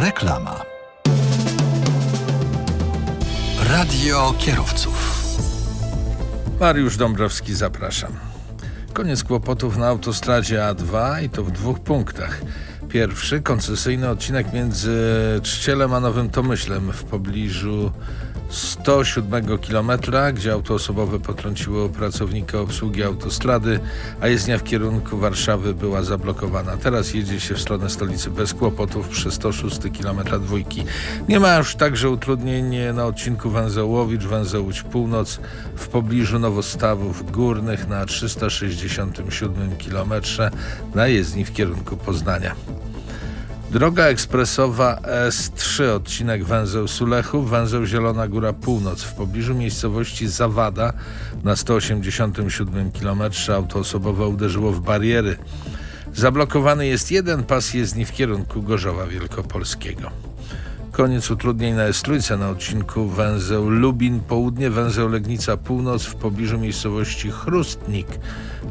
Reklama. Radio kierowców. Mariusz Dąbrowski, zapraszam. Koniec kłopotów na autostradzie A2 i to w dwóch punktach. Pierwszy, koncesyjny odcinek między Trzcielem a Nowym Tomyślem w pobliżu 107 km, gdzie auto osobowe potrąciło pracownika obsługi autostrady, a jezdnia w kierunku Warszawy była zablokowana. Teraz jedzie się w stronę stolicy bez kłopotów przy 106 km dwójki. Nie ma już także utrudnień na odcinku Węzełowicz, Węzełódź Północ w pobliżu Nowostawów Górnych na 367 km na jezdni w kierunku Poznania. Droga ekspresowa S3, odcinek węzeł Sulechów, węzeł Zielona Góra Północ. W pobliżu miejscowości Zawada na 187 km auto osobowe uderzyło w bariery. Zablokowany jest jeden pas jezdni w kierunku Gorzowa Wielkopolskiego. Koniec utrudnień na S3 na odcinku węzeł Lubin Południe, węzeł Legnica Północ w pobliżu miejscowości Chrustnik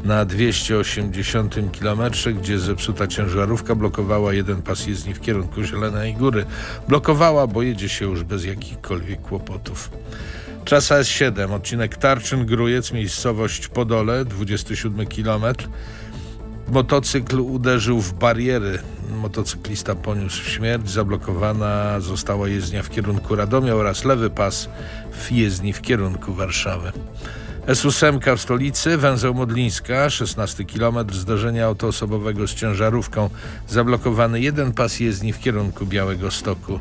na 280 km, gdzie zepsuta ciężarówka blokowała jeden pas jezdni w kierunku Zielonej Góry. Blokowała, bo jedzie się już bez jakichkolwiek kłopotów. Trasa S7, odcinek Tarczyn-Grujec, miejscowość Podole, 27 km. Motocykl uderzył w bariery. Motocyklista poniósł śmierć. Zablokowana została jezdnia w kierunku Radomia oraz lewy pas w jezdni w kierunku Warszawy. S8 w stolicy, węzeł Modlińska, 16 km, zdarzenia auto osobowego z ciężarówką. Zablokowany jeden pas jezdni w kierunku Białego Stoku.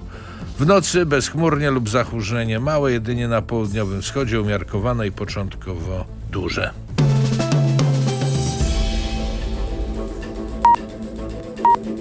W nocy bezchmurnie lub zachmurzenie małe, jedynie na południowym wschodzie umiarkowane i początkowo duże.